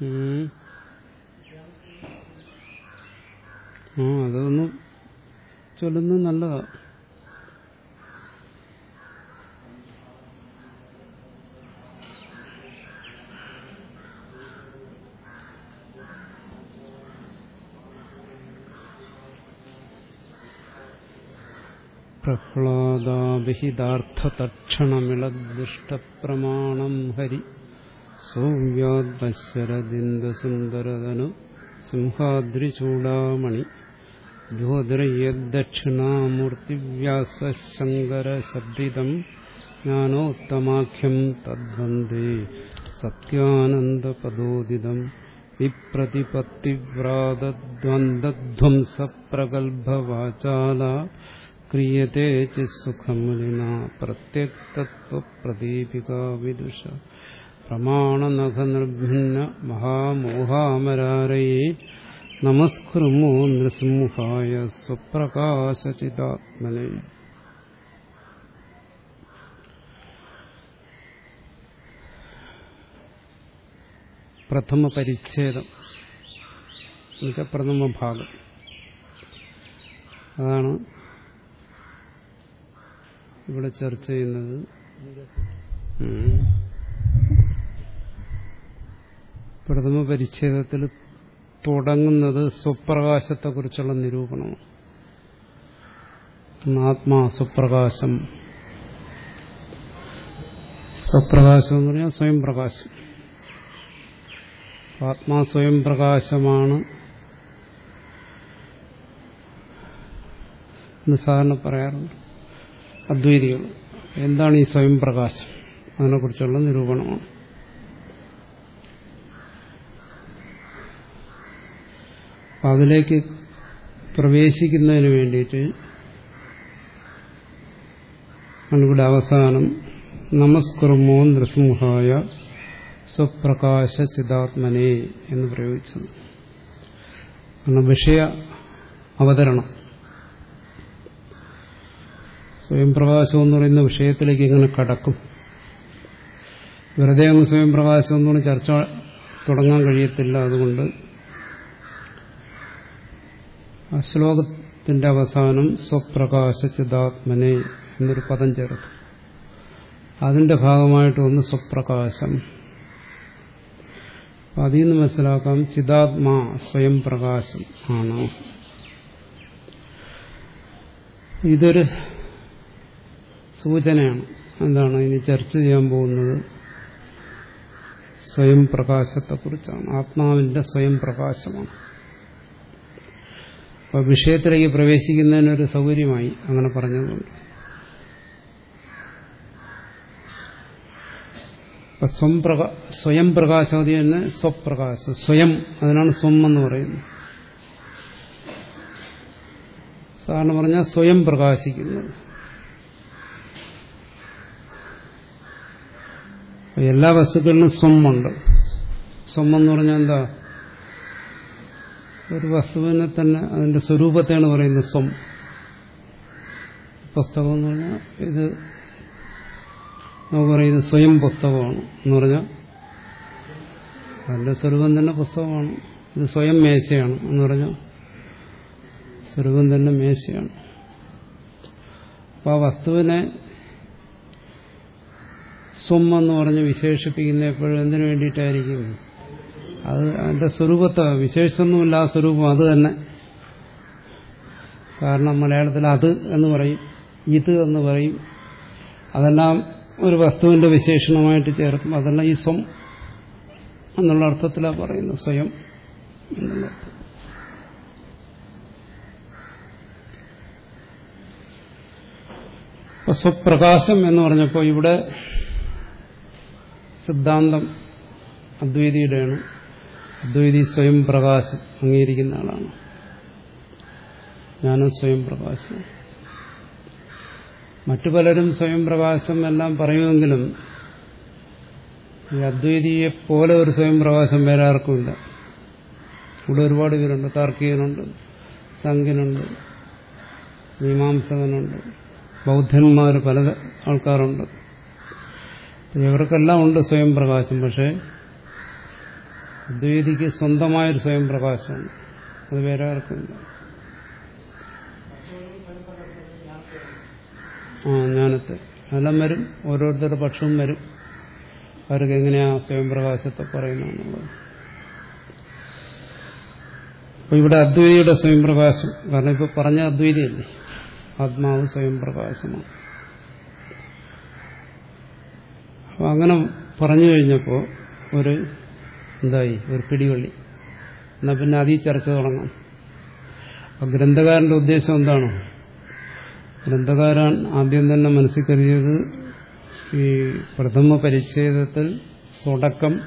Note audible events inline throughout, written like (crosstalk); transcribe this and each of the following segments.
ആ അതൊന്ന് ചൊല്ലുന്നത് നല്ലതാ. പ്രഹ്ലാദാഭിഹിതാർത്ഥതക്ഷണമിളദ്ദുഷ്ടപ്രമാണം ഹരി. സൗവ്യാദ്വശരദിന്ദസുന്ദരതനു സിംഹാദ്രിചൂടാമണി ജ്യോതിരയദ്ദക്ഷിണാമൂർത്തിവ്യാസശങ്കരശബ്ദിതം ജ്ഞാനോത്തമാഖ്യം തദ്വന്ദേ സത്യാനന്ദപദോദിതം വിപ്രതിപത്തിവ്രാതദ്വന്ദ്വംസപ്രഗൽഭവാചാല ക്രിയത്തെ ചിസുഖമുലിന പ്രത്യക്തത്വപ്രദീപിക വിദുഷ പ്രമാണനഖനിർഭിന്ന മഹാമോഹാമരാരയെ നമസ്കൃമോ നൃസിംഹായ സ്വപ്രകാശചിതാത്മനെ. പ്രഥമ പരിച്ഛേദം എന്നുവെച്ചാൽ പ്രഥമ ഭാഗം. അതാണ് ഇവിടെ ചർച്ച ചെയ്യുന്നത്. പ്രഥമ പരിച്ഛേദത്തിൽ തുടങ്ങുന്നത് സ്വപ്രകാശത്തെക്കുറിച്ചുള്ള നിരൂപണമാണ് ആത്മാ സ്വപ്രകാശം. സ്വപ്രകാശം എന്ന് പറഞ്ഞാൽ സ്വയം പ്രകാശം ആത്മാ സ്വയം പ്രകാശമാണ് എന്ന് സാധാരണ പറയാറുണ്ട്. അദ്വൈതികൾ. എന്താണ് ഈ സ്വയം പ്രകാശം അതിനെക്കുറിച്ചുള്ള നിരൂപണമാണ്. അപ്പൊ അതിലേക്ക് പ്രവേശിക്കുന്നതിന് വേണ്ടിയിട്ട് ഇവിടെ അവസാനം നമസ്കുർമോ നൃസിംഹായ സ്വപ്രകാശ ചിതാത്മനെ എന്ന് പ്രയോഗിച്ചത്. കാരണം വിഷയ അവതരണം. സ്വയം പ്രകാശം എന്ന് പറയുന്ന വിഷയത്തിലേക്ക് ഇങ്ങനെ കടക്കും. വെറുതെ അങ്ങ് സ്വയം പ്രകാശം എന്ന് പറഞ്ഞ് ചർച്ച തുടങ്ങാൻ കഴിയത്തില്ല. അതുകൊണ്ട് ആ ശ്ലോകത്തിന്റെ അവസാനം സ്വപ്രകാശ ചിതാത്മനെ എന്നൊരു പദം ചേർത്തു. അതിന്റെ ഭാഗമായിട്ട് ഒന്ന് സ്വപ്രകാശം. അതിൽ നിന്ന് മനസ്സിലാക്കാം ചിതാത്മാ സ്വയം പ്രകാശം ആണ്. ഇതൊരു സൂചനയാണ്. എന്താണ്? ഇനി ചർച്ച ചെയ്യാൻ പോകുന്നത് സ്വയം പ്രകാശത്തെക്കുറിച്ചാണ്. ആത്മാവിന്റെ സ്വയം പ്രകാശമാണ്. അപ്പൊ വിഷയത്തിലേക്ക് പ്രവേശിക്കുന്നതിനൊരു സൗകര്യമായി അങ്ങനെ പറഞ്ഞതുകൊണ്ട് സ്വയം പ്രകാശാതി തന്നെ സ്വപ്രകാശം സ്വയം അതിനാണ് സ്വം എന്ന് പറയുന്നത്. സാധാരണ പറഞ്ഞാൽ സ്വയം പ്രകാശിക്കുന്നത്. എല്ലാ വസ്തുക്കളിലും സ്വമുണ്ട് സ്വം എന്ന് പറഞ്ഞാൽ എന്താ? ഒരു വസ്തുവിനെ തന്നെ അതിന്റെ സ്വരൂപത്തെയാണ് പറയുന്നത് സ്വം. പുസ്തകം എന്ന് പറഞ്ഞാൽ ഇത് നമുക്ക് പറയുന്നത് സ്വയം പുസ്തകമാണ് എന്ന് പറഞ്ഞാൽ അതിന്റെ സ്വരൂപം തന്നെ പുസ്തകമാണ്. ഇത് സ്വയം മേശയാണ് എന്ന് പറഞ്ഞാൽ സ്വരൂപം തന്നെ മേശയാണ്. അപ്പോൾ ആ വസ്തുവിനെ സ്വം എന്ന് പറഞ്ഞ് വിശേഷിപ്പിക്കുന്ന എപ്പോഴും എന്തിനു വേണ്ടിയിട്ടായിരിക്കും? അത് അതിന്റെ സ്വരൂപത്തെ വിശേഷിച്ചൊന്നുമില്ല ആ സ്വരൂപം അത് തന്നെ. കാരണം മലയാളത്തിൽ അത് എന്ന് പറയും ഇത് എന്ന് പറയും. അതെല്ലാം ഒരു വസ്തുവിന്റെ വിശേഷണമായിട്ട് ചേർക്കും. അതെല്ലാം ഈ സ്വം എന്നുള്ള അർത്ഥത്തിലാണ് പറയുന്നത് സ്വയം എന്നുള്ള സ്വപ്രകാശം എന്ന് പറഞ്ഞപ്പോൾ ഇവിടെ സിദ്ധാന്തം അദ്വൈതിയുടെയാണ്. അദ്വൈതി സ്വയം പ്രകാശം അംഗീകരിക്കുന്ന ആളാണ്. ഞാനും സ്വയം പ്രകാശം മറ്റു പലരും സ്വയം പ്രകാശം എല്ലാം പറയുമെങ്കിലും ഈ അദ്വൈതിയെ പോലെ ഒരു സ്വയം പ്രകാശം വേറെ ആർക്കുമില്ല. ഇവിടെ ഒരുപാട് പേരുണ്ട്. താർക്കികനുണ്ട് സംഘനുണ്ട് മീമാംസകനുണ്ട് ബൗദ്ധന്മാർ പല ആൾക്കാരുണ്ട്. ഇവർക്കെല്ലാം ഉണ്ട് സ്വയം പ്രകാശം. പക്ഷേ അദ്വൈതിക്ക് സ്വന്തമായൊരു സ്വയം പ്രകാശമാണ് അത് വേറെ ആർക്കുമില്ല ആ ജ്ഞാനത്തെ. അതെല്ലാം വരും. ഓരോരുത്തരുടെ പക്ഷവും വരും. അവർക്ക് എങ്ങനെയാ സ്വയം പ്രകാശത്തെ പറയുന്നത് അപ്പൊ ഇവിടെ അദ്വൈതിയുടെ സ്വയം പ്രകാശം കാരണം ഇപ്പൊ പറഞ്ഞ അദ്വൈതിയല്ലേ? ആത്മാവ് സ്വയം പ്രകാശമാണ് അപ്പൊ അങ്ങനെ പറഞ്ഞു കഴിഞ്ഞപ്പോൾ ഒരു എന്തായി ഒരു പിടിവള്ളി. എന്നാ പിന്നെ അതിൽ ചർച്ച തുടങ്ങാം. അപ്പൊ ഗ്രന്ഥകാരന്റെ ഉദ്ദേശം എന്താണ്? ഗ്രന്ഥകാരൻ ആദ്യം തന്നെ മനസ്സിൽ കരുതിയത് ഈ പ്രഥമ പരിച്ഛേദത്തിൽ തുടക്കം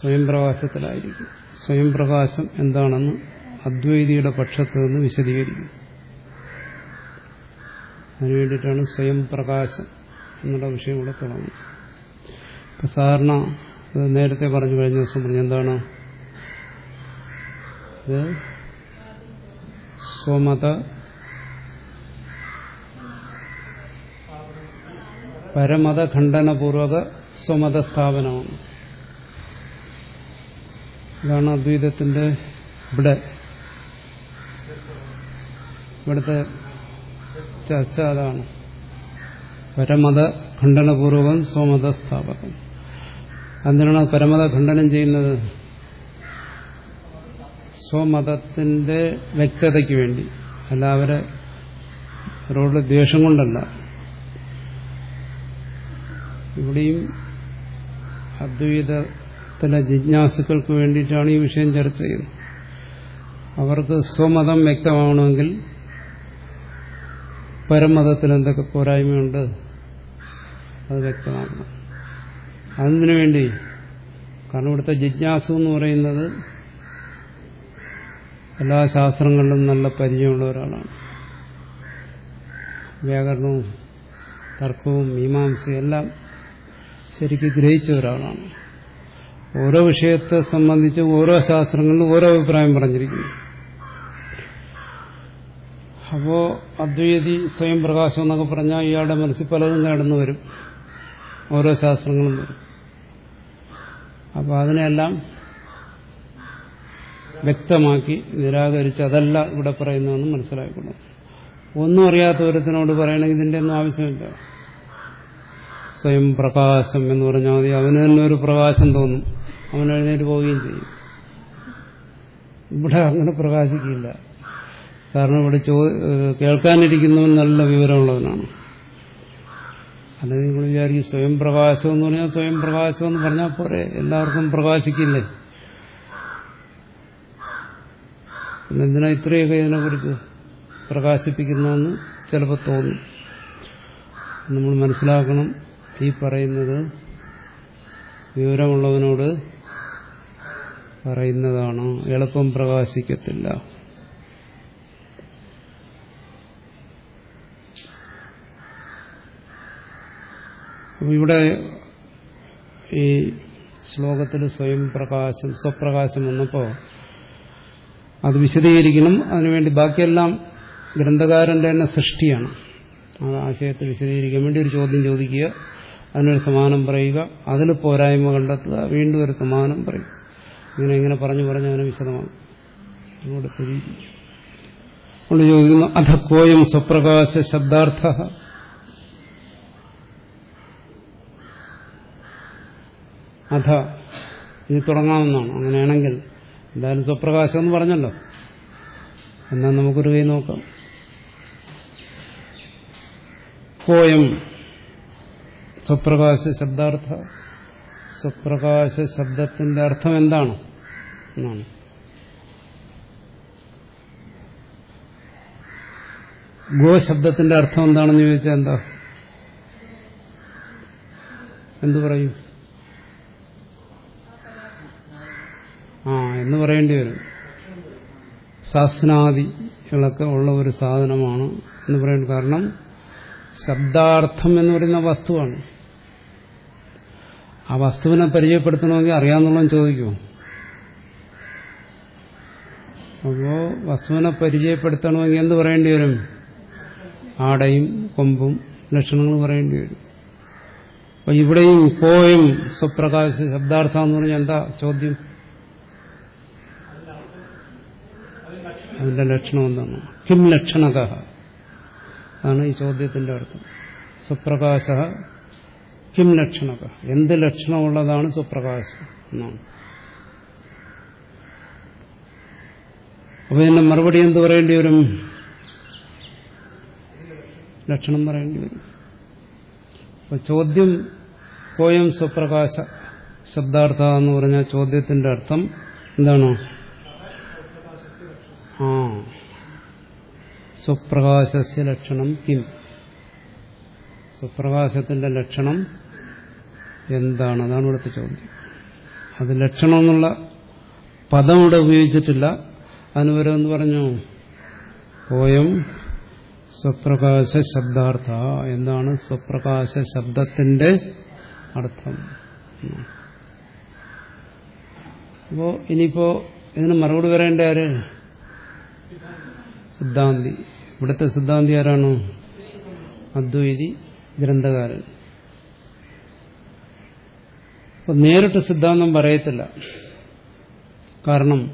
സ്വയം പ്രകാശത്തിലായിരിക്കും. സ്വയം പ്രകാശം എന്താണെന്ന് അദ്വൈതിയുടെ പക്ഷത്ത് നിന്ന് വിശദീകരിക്കും. അതിനുവേണ്ടിയിട്ടാണ് സ്വയം എന്നുള്ള വിഷയം കൂടെ തുടങ്ങുന്നത്. സാധാരണ നേരത്തെ പറഞ്ഞു കഴിഞ്ഞ ദിവസം പറഞ്ഞു എന്താണ്? സ്വമത പരമത ഖണ്ഡനപൂർവക സ്വമത സ്ഥാപനമാണ് ഇതാണ് അദ്വൈതത്തിന്റെ ഇവിടെ. ഇവിടുത്തെ ചർച്ച അതാണ്. പരമത ഖണ്ഡനപൂർവകം സ്വമത സ്ഥാപകം എന്തിനാണ് പരമത ഖണ്ഡനം ചെയ്യുന്നത്? സ്വമതത്തിന്റെ വ്യക്തതയ്ക്ക് വേണ്ടി. അല്ല അവരെ അവരോട് ദ്വേഷം കൊണ്ടല്ല. ഇവിടെയും അദ്വൈതത്തിലെ ജിജ്ഞാസുക്കൾക്ക് വേണ്ടിയിട്ടാണ് ഈ വിഷയം ചർച്ച ചെയ്യുന്നത്. അവർക്ക് സ്വമതം വ്യക്തമാവണമെങ്കിൽ പരമതത്തിൽ എന്തൊക്കെ പോരായ്മയുണ്ട് അത് വ്യക്തമാക്കണം അതിനു വേണ്ടി? കാരണം ഇവിടുത്തെ ജിജ്ഞാസു എന്ന് പറയുന്നത് എല്ലാ ശാസ്ത്രങ്ങളിലും നല്ല പരിചയമുള്ള ഒരാളാണ്. വ്യാകരണവും തർക്കവും മീമാംസയും എല്ലാം ശരിക്കും ഗ്രഹിച്ച ഒരാളാണ്. ഓരോ വിഷയത്തെ സംബന്ധിച്ച് ഓരോ ശാസ്ത്രങ്ങളിലും ഓരോ അഭിപ്രായം പറഞ്ഞിരിക്കുന്നു. അപ്പോ അദ്വൈതി സ്വയം പ്രകാശം എന്നൊക്കെ പറഞ്ഞാൽ ഇയാളുടെ മനസ്സിൽ പലതും കടന്നു വരും ഓരോ ശാസ്ത്രങ്ങളും വരും. അപ്പോൾ അതിനെല്ലാം വ്യക്തമാക്കി നിരാകരിച്ച് അതല്ല ഇവിടെ പറയുന്നതെന്ന് മനസ്സിലാക്കണം ഒന്നും അറിയാത്ത ഒരുത്തിനോട് പറയണമെങ്കിൽ ഇതിന്റെ ഒന്നും ആവശ്യമില്ല. സ്വയം പ്രകാശം എന്ന് പറഞ്ഞാൽ മതി. അവന് തന്നെ ഒരു പ്രകാശം തോന്നും. അവൻ എഴുന്നേറ്റ് പോവുകയും ചെയ്യും. ഇവിടെ അങ്ങനെ പ്രകാശിക്കില്ല കാരണം ഇവിടെ ചോ കേൾക്കാനിരിക്കുന്നവൻ നല്ല വിവരമുള്ളവനാണ്. അല്ലെങ്കിൽ നിങ്ങൾ വിചാരിക്കും സ്വയം പ്രകാശം എന്ന് പറഞ്ഞാൽ സ്വയം പ്രകാശം എന്ന് പറഞ്ഞാൽ പോരെ എല്ലാവർക്കും പ്രകാശിക്കില്ലേ? എന്തിനാ ഇത്രയൊക്കെ ഇതിനെക്കുറിച്ച് പ്രകാശിപ്പിക്കുന്നതെന്ന് ചിലപ്പോൾ തോന്നും. നമ്മൾ മനസ്സിലാക്കണം ഈ പറയുന്നത് വിവരമുള്ളവനോട് പറയുന്നതാണോ എളുപ്പം പ്രകാശിക്കത്തില്ല അപ്പൊ ഇവിടെ ഈ ശ്ലോകത്തിൽ സ്വയം പ്രകാശം സ്വപ്രകാശം വന്നപ്പോൾ അത് വിശദീകരിക്കണം. അതിനുവേണ്ടി ബാക്കിയെല്ലാം ഗ്രന്ഥകാരന്റെ തന്നെ സൃഷ്ടിയാണ്. ആ ആശയത്തെ വിശദീകരിക്കാൻ വേണ്ടി ഒരു ചോദ്യം ചോദിക്കുക അതിനൊരു സമാനം പറയുക അതിൽ പോരായ്മ കണ്ടെത്തുക വീണ്ടും ഒരു സമാനം പറയും ഇങ്ങനെ ഇങ്ങനെ പറഞ്ഞു പറഞ്ഞ് അവനെ വിശദമാണ്. അതുകൊണ്ട് ചോദിക്കുന്നു അധ കോയം സ്വപ്രകാശ ശബ്ദാർത്ഥ? അധ ഇത് തുടങ്ങാവുന്നതാണ്. അങ്ങനെയാണെങ്കിൽ എന്തായാലും സ്വപ്രകാശം എന്ന് പറഞ്ഞല്ലോ. എന്നാൽ നമുക്കൊരു കൈ നോക്കാം. കോയം സ്വപ്രകാശ ശബ്ദാർത്ഥ. സ്വപ്രകാശ ശബ്ദത്തിന്റെ അർത്ഥം എന്താണ്? എന്നാണ്. ഗോ ശബ്ദത്തിന്റെ അർത്ഥം എന്താണെന്ന് ചോദിച്ചാൽ എന്താ? എന്തു പറയും ആ എന്ന് പറയേണ്ടി വരും. ശാസ്നാദികളൊക്കെ ഉള്ള ഒരു സാധനമാണ് എന്ന് പറയുന്നത് കാരണം ശബ്ദാർത്ഥം എന്ന് പറയുന്ന വസ്തുവാണ്. ആ വസ്തുവിനെ പരിചയപ്പെടുത്തണമെങ്കിൽ അറിയാമെന്നുള്ളതും ചോദിക്കുമോ അപ്പോ വസ്തുവിനെ പരിചയപ്പെടുത്തണമെങ്കിൽ എന്ത് പറയേണ്ടി വരും? ആടയും കൊമ്പും ലക്ഷണങ്ങൾ പറയേണ്ടി വരും. അപ്പൊ ഇവിടെയും കോയും സ്വപ്രകാശ ശബ്ദാർത്ഥം എന്ന് പറഞ്ഞാൽ എന്താ ചോദ്യം? അതിന്റെ ലക്ഷണം എന്താണ്? കിം ലക്ഷണക അതാണ് ഈ ചോദ്യത്തിന്റെ അർത്ഥം. സുപ്രകാശ കിം ലക്ഷണക എന്ത് ലക്ഷണമുള്ളതാണ് സുപ്രകാശം എന്നാണ്. അപ്പൊ ഇതിന്റെ മറുപടി എന്ത് പറയേണ്ടി വരും? ലക്ഷണം പറയേണ്ടി വരും. അപ്പൊ ചോദ്യം കോയം സ്വപ്രകാശ ശബ്ദാർത്ഥ എന്ന് പറഞ്ഞ ചോദ്യത്തിന്റെ അർത്ഥം എന്താണ്? സ്വപ്രകാശസ്യ ലക്ഷണം കിം? സ്വപ്രകാശത്തിന്റെ ലക്ഷണം എന്താണ്? അതാണ് ഇവിടുത്തെ ചോദ്യം. അത് ലക്ഷണം എന്നുള്ള പദം ഇവിടെ ഉപയോഗിച്ചിട്ടില്ല. അതിന് വരെ എന്ന് പറഞ്ഞു? പോയം സ്വപ്രകാശ ശബ്ദാർത്ഥ. എന്താണ് സ്വപ്രകാശ ശബ്ദത്തിന്റെ അർത്ഥം? അപ്പോ ഇനിയിപ്പോ ഇതിന് മറുപടി വരേണ്ട ആര്? സിദ്ധാന്തി. ഇവിടുത്തെ സിദ്ധാന്തി ആരാണോ? അദ്വൈതി ഗ്രന്ഥകാരൻ. അപ്പൊ നേരിട്ട് സിദ്ധാന്തം പറയത്തില്ല. കാരണം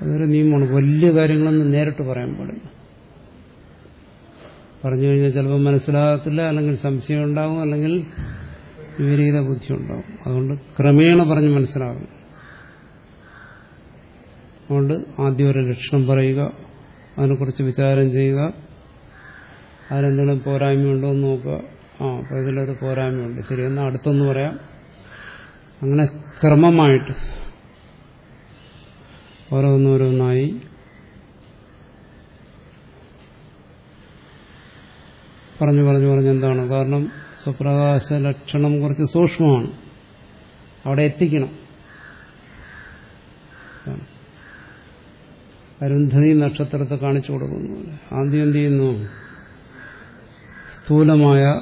അതൊരു നിയമമാണ്. വലിയ കാര്യങ്ങളൊന്നും നേരിട്ട് പറയാൻ പാടില്ല. പറഞ്ഞു കഴിഞ്ഞാൽ ചിലപ്പോൾ മനസ്സിലാകത്തില്ല അല്ലെങ്കിൽ സംശയം ഉണ്ടാവും അല്ലെങ്കിൽ വിപരീത ബുദ്ധി ഉണ്ടാകും അതുകൊണ്ട് ക്രമേണ പറഞ്ഞ് മനസ്സിലാകും അതുകൊണ്ട് ആദ്യം ഒരു ലക്ഷണം പറയുക അതിനെക്കുറിച്ച് വിചാരം ചെയ്യുക. അതിലെന്തെങ്കിലും പോരായ്മയുണ്ടോ എന്ന് നോക്കുക. ആ അപ്പോൾ ഇതിലൊരു പോരായ്മയുണ്ട്. ശരി എന്നാൽ അടുത്തൊന്ന് പറയാം. അങ്ങനെ ക്രമമായിട്ട് ഓരോന്നോരോന്നായി. പറഞ്ഞു പറഞ്ഞു പറഞ്ഞു എന്താണ്? കാരണം സ്വപ്രകാശ ലക്ഷണം കുറച്ച് സൂക്ഷ്മമാണ്. അവിടെ എത്തിക്കണം. അരുന്ധതി നക്ഷത്രത്തെ കാണിച്ചു കൊടുക്കുന്നു. ആദ്യം എന്ത് ചെയ്യുന്നു? സ്ഥൂലമായ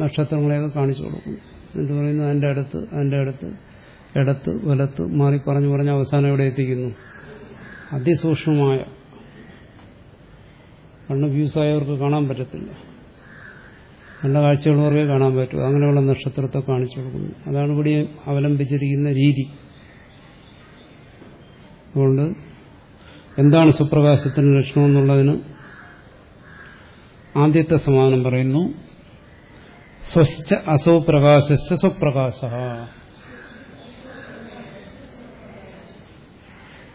നക്ഷത്രങ്ങളെയൊക്കെ കാണിച്ചു കൊടുക്കുന്നു. എന്നിട്ട് പറയുന്നു അതിന്റെ അടുത്ത് അതിന്റെ അടുത്ത് ഇടത്ത് വലത്ത് മാറി പറഞ്ഞു പറഞ്ഞ് അവസാനം എവിടെ എത്തിക്കുന്നു. അതിസൂക്ഷ്മമായ കണ്ണ് വ്യൂസായവർക്ക് കാണാൻ പറ്റത്തില്ല. നല്ല കാഴ്ചയുള്ളവർക്കേ കാണാൻ പറ്റും. അങ്ങനെയുള്ള നക്ഷത്രത്തെ കാണിച്ചു കൊടുക്കുന്നു. അതാണ് ഇവിടെ അവലംബിച്ചിരിക്കുന്ന രീതി. അതുകൊണ്ട് എന്താണ് സുപ്രകാശത്തിന് ലക്ഷണം എന്നുള്ളതിന് ആദ്യത്തെ സമാനം പറയുന്നു. സ്വസ്ഥ അസോ പ്രകാശസ്ഥ സ്വപ്രകാശ.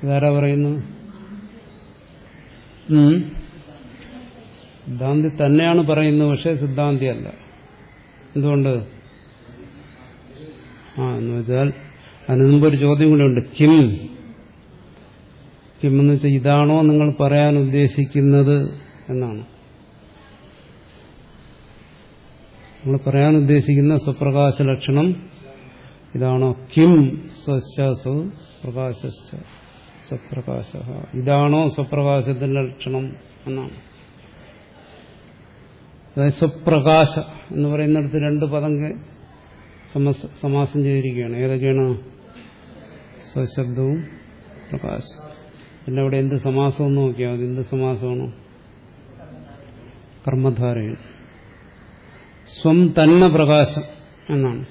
ഇതാരാ പറയുന്നു? സിദ്ധാന്തി തന്നെയാണ് പറയുന്നത് പക്ഷെ സിദ്ധാന്തി അല്ല എന്തുകൊണ്ട്? ആ എന്ന് വെച്ചാൽ അതിന് മുമ്പ് ഒരു ചോദ്യം കൂടെ ഉണ്ട്. കിം. കിം എന്ന് വെച്ചാൽ ഇതാണോ നിങ്ങൾ പറയാൻ ഉദ്ദേശിക്കുന്നത് എന്നാണ്. നമ്മൾ പറയാൻ ഉദ്ദേശിക്കുന്ന സ്വപ്രകാശ ലക്ഷണം ഇതാണോ? കിം സ്വശാസു പ്രകാശ സ്വപ്രകാശ. ഇതാണോ സ്വപ്രകാശത്തിന്റെ ലക്ഷണം എന്നാണ്. അതായത് സ്വപ്രകാശ എന്ന് പറയുന്നിടത്ത് രണ്ട് പദം സമാസം ചെയ്തിരിക്കുകയാണ്. ഏതൊക്കെയാണ്? സ്വശബ്ദവും പ്രകാശം പിന്നെ അവിടെ എന്ത് സമാസം നോക്കിയാൽ മതി. എന്ത് സമാസമാണ്? കർമ്മധാരയിൽ. സ്വം തന്നെ പ്രകാശം എന്നാണ്.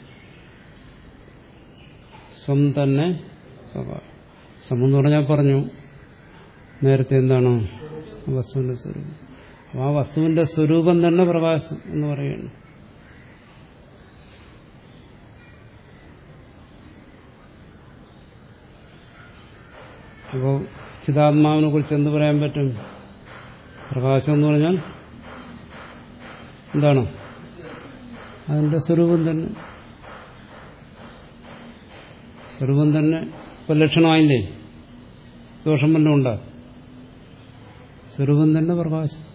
സ്വം തന്നെ സ്വം എന്ന് പറഞ്ഞാൽ പറഞ്ഞു. നേരത്തെ എന്താണ്? വസ്തുവിന്റെ സ്വരൂപം. അപ്പൊ ആ വസ്തുവിന്റെ സ്വരൂപം തന്നെ പ്രകാശം എന്ന് പറയുന്നു. അപ്പോൾ ചിതാത്മാവിനെ കുറിച്ച് എന്ത് പറയാൻ പറ്റും? പ്രകാശം എന്ന് പറഞ്ഞാൽ എന്താണ്? അതിന്റെ സ്വരൂപം തന്നെ. സ്വരൂപം തന്നെ ഇപ്പൊ ലക്ഷണമായില്ലേ? ദോഷം വല്ലതും ഉണ്ടോ? സ്വരൂപം തന്നെ പ്രകാശം.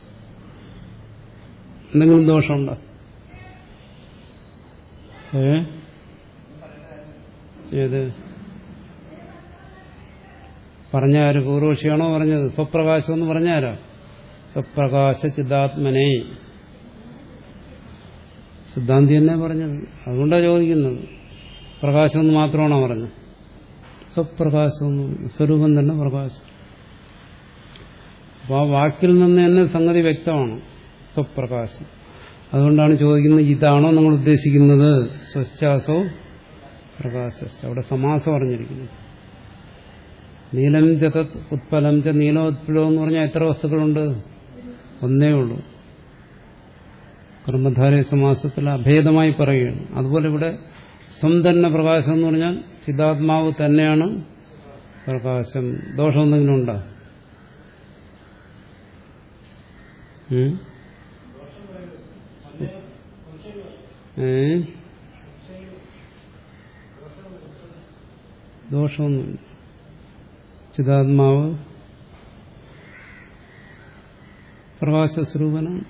എന്തെങ്കിലും ദോഷമുണ്ടോ ഏ? ഏത്? പറഞ്ഞാര് പൂർവക്ഷിയാണോ പറഞ്ഞത്? സ്വപ്രകാശം എന്ന് പറഞ്ഞാരോ? സ്വപ്രകാശ ചിതാത്മനെ സിദ്ധാന്തി തന്നെ പറഞ്ഞത്. അതുകൊണ്ടാണ് ചോദിക്കുന്നത്. പ്രകാശം എന്ന് മാത്രമാണോ പറഞ്ഞത്? സ്വപ്രകാശം സ്വരൂപം തന്നെ പ്രകാശം. അപ്പോൾ ആ വാക്കിൽ നിന്ന് തന്നെ സംഗതി വ്യക്തമാണ്. സ്വപ്രകാശം. അതുകൊണ്ടാണ് ചോദിക്കുന്നത് ഇതാണോ നിങ്ങൾ ഉദ്ദേശിക്കുന്നത്? സ്വശ്ചാസോ പ്രകാശ അവിടെ സമാസം പറഞ്ഞിരിക്കുന്നു നീലം ച തത് ഉത്പലം ച നീലോത്പലം എന്ന് പറഞ്ഞാൽ എത്ര വസ്തുക്കളുണ്ട്? ഒന്നേ ഉള്ളൂ. കർമ്മധാരയ സമാസത്തിൽ അഭേദമായി പറയുകയാണ്. അതുപോലെ ഇവിടെ സ്വം പ്രകാശം എന്ന് പറഞ്ഞാൽ ചിതാത്മാവ് തന്നെയാണ് പ്രകാശം. ദോഷം എന്തെങ്കിലും ഉണ്ടോ? ദോഷമൊന്നുമില്ല. ചിതാത്മാവ് പ്രകാശസ്വരൂപനാണ്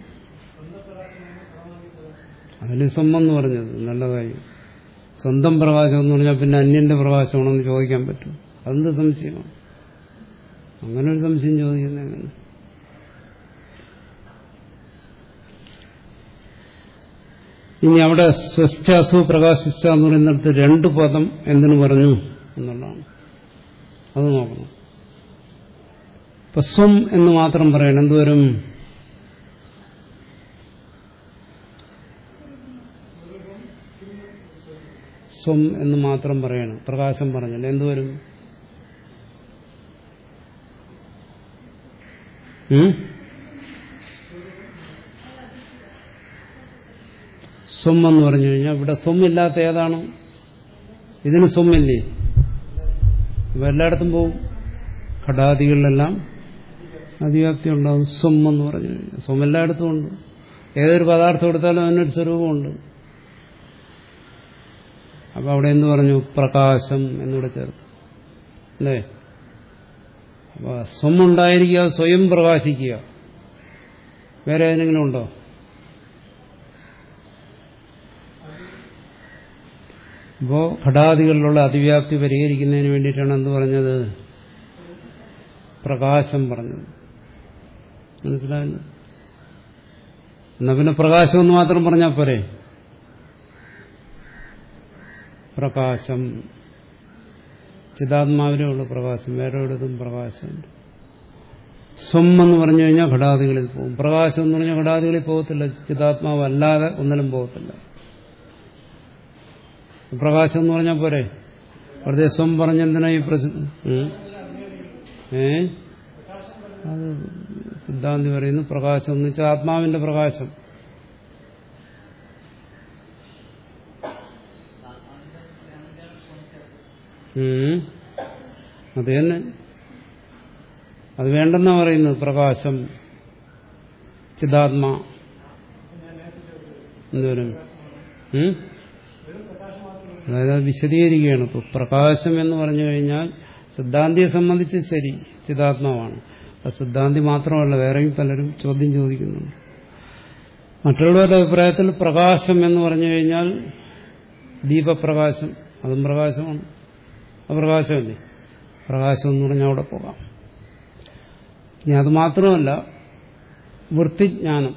അതിന് സ്വന്തം പറഞ്ഞത് നല്ല കാര്യം. സ്വന്തം പ്രകാശം എന്ന് പറഞ്ഞാൽ പിന്നെ അന്യന്റെ പ്രകാശമാണെന്ന് ചോദിക്കാൻ പറ്റും. അതെന്ത് സംശയമാണ്? അങ്ങനെ ഒരു സംശയം ചോദിക്കുന്നത് എങ്ങനെ ഇനി അവിടെ സ്വസ്ഥാസു പ്രകാശിച്ച എന്ന് പറയുന്നിടത്ത് രണ്ട് പദം എന്തിനു പറഞ്ഞു? അത് നോക്കണം ഇപ്പൊ സ്വം എന്ന് മാത്രം പറയണം. എന്തുവരും? സ്വം എന്ന് മാത്രം പറയണം. പ്രകാശം പറഞ്ഞല്ലോ. എന്തുവരും? സ്വം എന്ന് പറഞ്ഞു കഴിഞ്ഞാൽ ഇവിടെ സ്വം ഇല്ലാത്ത ഏതാണ്? ഇതിന് സ്വമ്മില്ലേ ഇവ എല്ലായിടത്തും പോവും. ഘടാദികളിലെല്ലാം അതിവ്യാപ്തി ഉണ്ടാകും സ്വം എന്ന് പറഞ്ഞു കഴിഞ്ഞാൽ സ്വം എല്ലായിടത്തും ഉണ്ട്. ഏതൊരു പദാർത്ഥം എടുത്താലും അതിനൊരു സ്വരൂപമുണ്ട്. അപ്പൊ അവിടെ എന്ത് പറഞ്ഞു? പ്രകാശം എന്നിവിടെ ചേർത്തു. അല്ലേ? അപ്പൊ സ്വം ഉണ്ടായിരിക്കുക സ്വയം പ്രകാശിക്കുക. വേറെ ഏതെങ്കിലും ഉണ്ടോ? അപ്പോ ഘടാദികളിലുള്ള അതിവ്യാപ്തി പരിഹരിക്കുന്നതിന് വേണ്ടിയിട്ടാണ് എന്ത് പറഞ്ഞത്? പ്രകാശം പറഞ്ഞത്. മനസ്സിലായില്ല? എന്നാ പിന്നെ പ്രകാശം എന്ന് മാത്രം പറഞ്ഞാൽ പോരെ? പ്രകാശം. ചിതാത്മാവിലേ ഉള്ള പ്രകാശം വേറെ ഇടതും പ്രകാശമുണ്ട് സ്വം എന്ന് പറഞ്ഞു കഴിഞ്ഞാൽ ഘടാദികളിൽ പോകും. പ്രകാശം എന്ന് പറഞ്ഞാൽ ഘടാദികളിൽ പോകത്തില്ല ചിതാത്മാവ് അല്ലാതെ ഒന്നിലും പോകത്തില്ല. പ്രകാശം എന്ന് പറഞ്ഞാൽ പോരെ വെറുതെ സ്വം പറഞ്ഞെന്തിനാ ഈ? ഏ അത് സിദ്ധാന്തി പറയുന്നു പ്രകാശം എന്ന് വെച്ചാൽ ആത്മാവിന്റെ പ്രകാശം. അത് തന്നെ അത് വേണ്ടെന്നാ പറയുന്നത് പ്രകാശം ചിതാത്മാ എന്തോരം? അതായത് അത് വിശദീകരിക്കുകയാണ്. ഇപ്പോൾ പ്രകാശം എന്ന് പറഞ്ഞു കഴിഞ്ഞാൽ സിദ്ധാന്തിയെ സംബന്ധിച്ച് ശരി ചിതാത്മാവാണ്. അത് സിദ്ധാന്തി മാത്രമല്ല വേറെയും പലരും ചോദ്യം ചോദിക്കുന്നുണ്ട് മറ്റുള്ളവരുടെ അഭിപ്രായത്തിൽ പ്രകാശം എന്ന് പറഞ്ഞു കഴിഞ്ഞാൽ ദീപപ്രകാശം അതും പ്രകാശമാണ്. അപ്രകാശമല്ലേ പ്രകാശമല്ലേ? പ്രകാശം എന്ന് പറഞ്ഞാൽ അവിടെ പോകാം. ഇനി അത് മാത്രമല്ല വൃത്തിജ്ഞാനം.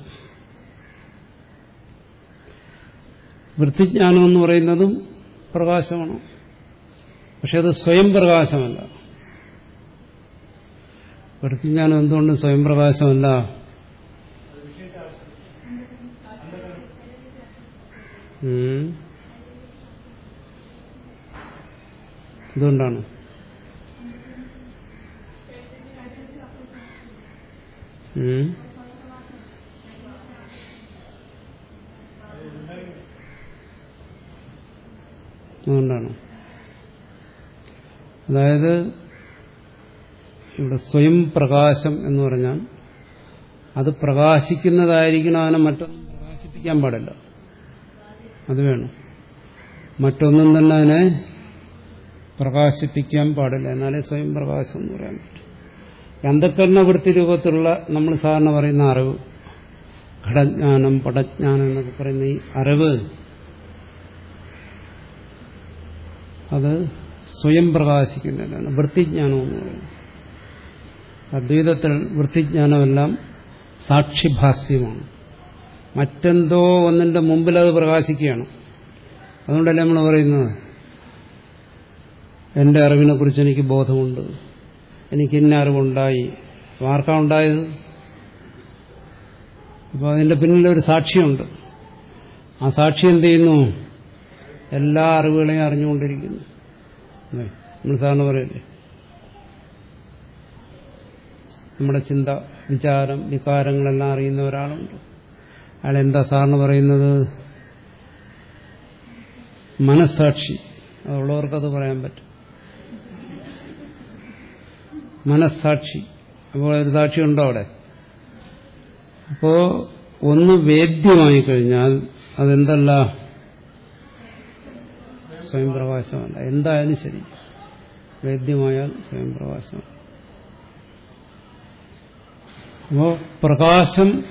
വൃത്തിജ്ഞാനം എന്ന് പറയുന്നതും പ്രകാശമാണ്. പക്ഷെ അത് സ്വയം പ്രകാശമല്ല. വൃത്തിജ്ഞാനം എന്തുകൊണ്ട് സ്വയം പ്രകാശമല്ല? എന്തുകൊണ്ടാണ് ഉം. അതുകൊണ്ടാണ് അതായത് ഇവിടെ സ്വയം പ്രകാശം എന്ന് പറഞ്ഞാൽ അത് പ്രകാശിക്കുന്നതായിരിക്കണം അതിനെ മറ്റൊന്നും പ്രകാശിപ്പിക്കാൻ പാടില്ല. അത് വേണം. മറ്റൊന്നും തന്നെ അതിനെ പ്രകാശിപ്പിക്കാൻ പാടില്ല. എന്നാലേ സ്വയം പ്രകാശം എന്ന് പറയാൻ പറ്റും. അന്ധക്കരണ വൃത്തി രൂപത്തിലുള്ള നമ്മൾ സാധാരണ പറയുന്ന അറിവ് ഘടജ്ഞാനം പടജ്ഞാനം എന്നൊക്കെ പറയുന്ന ഈ അറിവ് അത് സ്വയം പ്രകാശിക്കുന്നതാണ് വൃത്തിജ്ഞാനം അദ്വൈതത്തിൽ വൃത്തിജ്ഞാനമെല്ലാം സാക്ഷിഭാസ്യമാണ്. മറ്റെന്തോ ഒന്നിന്റെ മുമ്പിൽ അത് പ്രകാശിക്കുകയാണ്. അതുകൊണ്ടല്ലേ നമ്മൾ പറയുന്നത്? എന്റെ അറിവിനെ കുറിച്ച് എനിക്ക് ബോധമുണ്ട്. എനിക്ക് ഇന്ന അറിവുണ്ടായി. ആർക്കാ ഉണ്ടായത്? അപ്പോൾ അതിന്റെ പിന്നിലൊരു സാക്ഷിയുണ്ട്. ആ സാക്ഷി എന്ത് ചെയ്യുന്നു? എല്ലാ അറിവുകളെയും അറിഞ്ഞുകൊണ്ടിരിക്കുന്നു? നമ്മൾ സാറിന് പറയല്ലേ? നമ്മുടെ ചിന്ത വിചാരം വികാരങ്ങളെല്ലാം അറിയുന്ന ഒരാളുണ്ട്. അയാൾ എന്താ സാറിന് പറയുന്നത്? മനസ്സാക്ഷി. അതുള്ളവർക്കത് പറയാൻ പറ്റും. മനസ്സാക്ഷി. അപ്പോൾ ഒരു സാക്ഷി ഉണ്ടോ അവിടെ? അപ്പോ ഒന്ന് വേദ്യമായി കഴിഞ്ഞാൽ അതെന്തല്ല? സ്വയം പ്രകാശമല്ല എന്തായാലും ശരി. വേദ്യമായാൽ സ്വയം പ്രകാശം അപ്പോ പ്രകാശം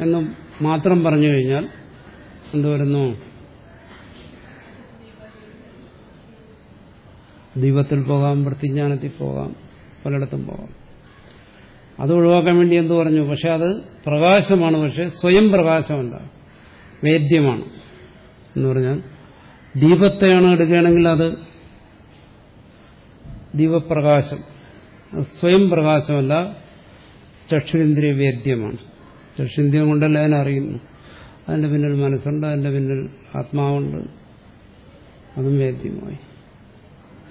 എന്ന് മാത്രം പറഞ്ഞു കഴിഞ്ഞാൽ എന്തുവരുന്നു ദീപത്തിൽ പോകാം വൃത്തിജ്ഞാനത്തിൽ പോകാം പലയിടത്തും പോകാം. അത് ഒഴിവാക്കാൻ വേണ്ടി എന്തു പറഞ്ഞു? പക്ഷെ അത് പ്രകാശമാണ്. പക്ഷെ സ്വയം പ്രകാശമല്ല വേദ്യമാണ് എന്ന് പറഞ്ഞാൽ ദീപത്തെയാണ് എടുക്കുകയാണെങ്കിൽ അത് ദീപപ്രകാശം. സ്വയം പ്രകാശമല്ല ചക്ഷുരേന്ദ്രിയ വേദ്യമാണ് ചക്ഷുരേന്ദ്രിയം കൊണ്ടല്ല ഞാൻ അറിയുന്നു? അതിന്റെ പിന്നിൽ മനസ്സുണ്ട് അതിന്റെ പിന്നിൽ ആത്മാവുണ്ട്. അതും വേദ്യമായി.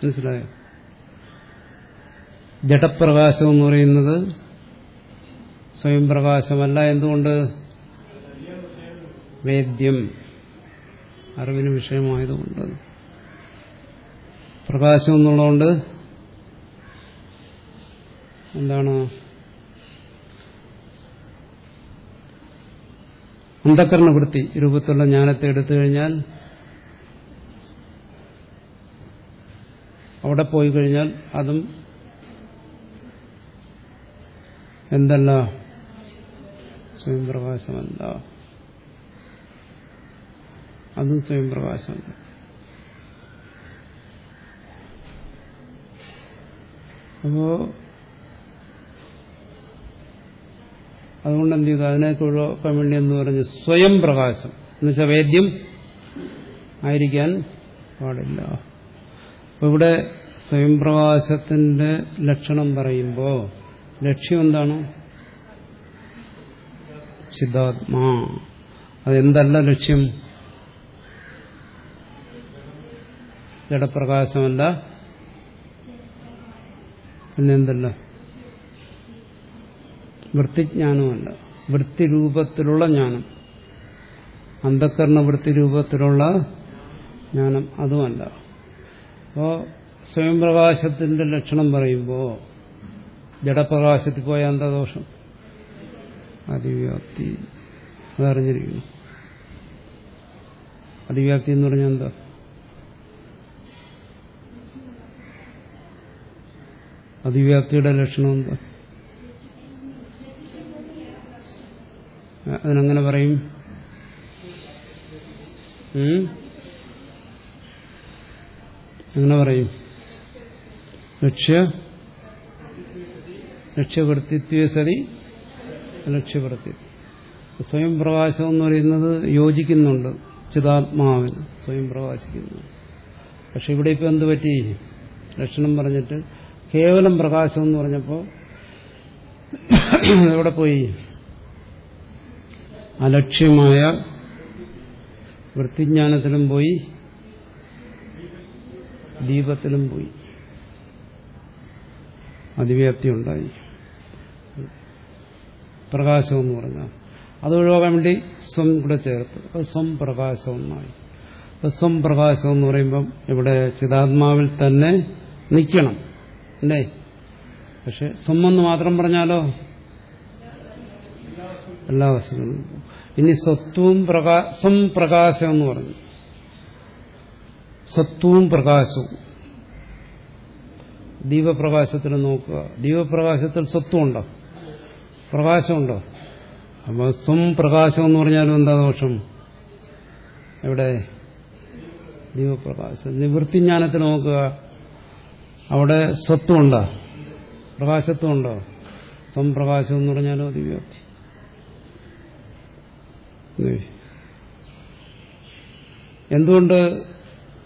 മനസ്സിലായോ? ജഡപ്രകാശം എന്ന് പറയുന്നത് സ്വയം പ്രകാശമല്ല. എന്തുകൊണ്ട്? വേദ്യം. അറിവിന് വിഷയമായതുകൊണ്ട്. പ്രകാശം എന്നുള്ളതുകൊണ്ട് എന്താണ്? അന്ധക്കരണ വൃത്തി രൂപത്തിലുള്ള ജ്ഞാനത്തെ എടുത്തു കഴിഞ്ഞാൽ അവിടെ പോയി കഴിഞ്ഞാൽ അതും എന്തല്ല? സ്വയം പ്രകാശമല്ല. അതും സ്വയം പ്രകാശമാണ് അപ്പോ അതുകൊണ്ട് എന്ത് ചെയ്തു? അതിനെ ഒഴിവാക്കാൻ വേണ്ടി എന്ന് പറഞ്ഞ്? സ്വയം പ്രകാശം. എന്നുവെച്ചാൽ വേദ്യം ആയിരിക്കാൻ പാടില്ല. അപ്പൊ ഇവിടെ സ്വയം പ്രകാശത്തിന്റെ ലക്ഷണം പറയുമ്പോ ലക്ഷ്യം എന്താണ്? ചിതാത്മാ അതെന്തല്ല ലക്ഷ്യം? ജഡപ്രകാശമല്ല പിന്നെന്തല്ല? വൃത്തിജ്ഞാനമല്ല വൃത്തിരൂപത്തിലുള്ള ജ്ഞാനം. അന്ധക്കരണ വൃത്തിരൂപത്തിലുള്ള ജ്ഞാനം അതുമല്ല. അപ്പോ സ്വയം പ്രകാശത്തിന്റെ ലക്ഷണം പറയുമ്പോൾ ജഡപ്രകാശത്തിൽ പോയ എന്താ ദോഷം? അതിവ്യാപ്തി. അതറിഞ്ഞിരിക്കുന്നു അതിവ്യാപ്തി എന്ന് പറഞ്ഞാൽ എന്താ? അതിവ്യാപ്തിയുടെ ലക്ഷണം അതിനെങ്ങനെ പറയും? അങ്ങനെ പറയും? ലക്ഷ്യ? ലക്ഷ്യവൃത്തിത്വ സതി ലക്ഷ്യപ്പെടുത്തി സ്വയം പ്രകാശം എന്ന് പറയുന്നത് യോജിക്കുന്നുണ്ട് ചിതാത്മാവിന്. സ്വയം പ്രകാശിക്കുന്നു പക്ഷെ ഇവിടെ ഇപ്പൊ എന്ത് പറ്റി? ലക്ഷണം പറഞ്ഞിട്ട് കേവലം പ്രകാശം എന്ന് പറഞ്ഞപ്പോൾ (clears throat) എവിടെ പോയി? അലക്ഷ്യമായ വൃത്തിജ്ഞാനത്തിലും പോയി ദീപത്തിലും പോയി. അതിവ്യാപ്തി ഉണ്ടായി. പ്രകാശം എന്ന് പറഞ്ഞാൽ അത് ഒഴിവാക്കാൻ വേണ്ടി സ്വം കൂടെ ചേർത്ത്. സ്വം പ്രകാശം സ്വം പ്രകാശം എന്ന് പറയുമ്പം ഇവിടെ ചിതാത്മാവിൽ തന്നെ നിൽക്കണം. അല്ലേ? പക്ഷെ സ്വമെന്ന് മാത്രം പറഞ്ഞാലോ? എല്ലാ വസ്തുക്കളും. ഇനി സ്വത്വവും പ്രകാ സ്വം പ്രകാശം എന്ന് പറഞ്ഞു. സ്വത്വവും പ്രകാശവും. ദീപപ്രകാശത്തിൽ നോക്കുക. ദീപപ്രകാശത്തിൽ സത്വമുണ്ടോ പ്രകാശമുണ്ടോ? അപ്പോൾ സ്വം പ്രകാശം എന്ന് പറഞ്ഞാലും എന്താ ദോഷം? എവിടെ? ദീപപ്രകാശം. നിവൃത്തിജ്ഞാനത്തിൽ നോക്കുക. അവിടെ സത്വമുണ്ടോ പ്രകാശത്വമുണ്ടോ? സ്വം പ്രകാശം എന്ന് പറഞ്ഞാലോ ദിവ്യാപ്തി എന്തുകൊണ്ട്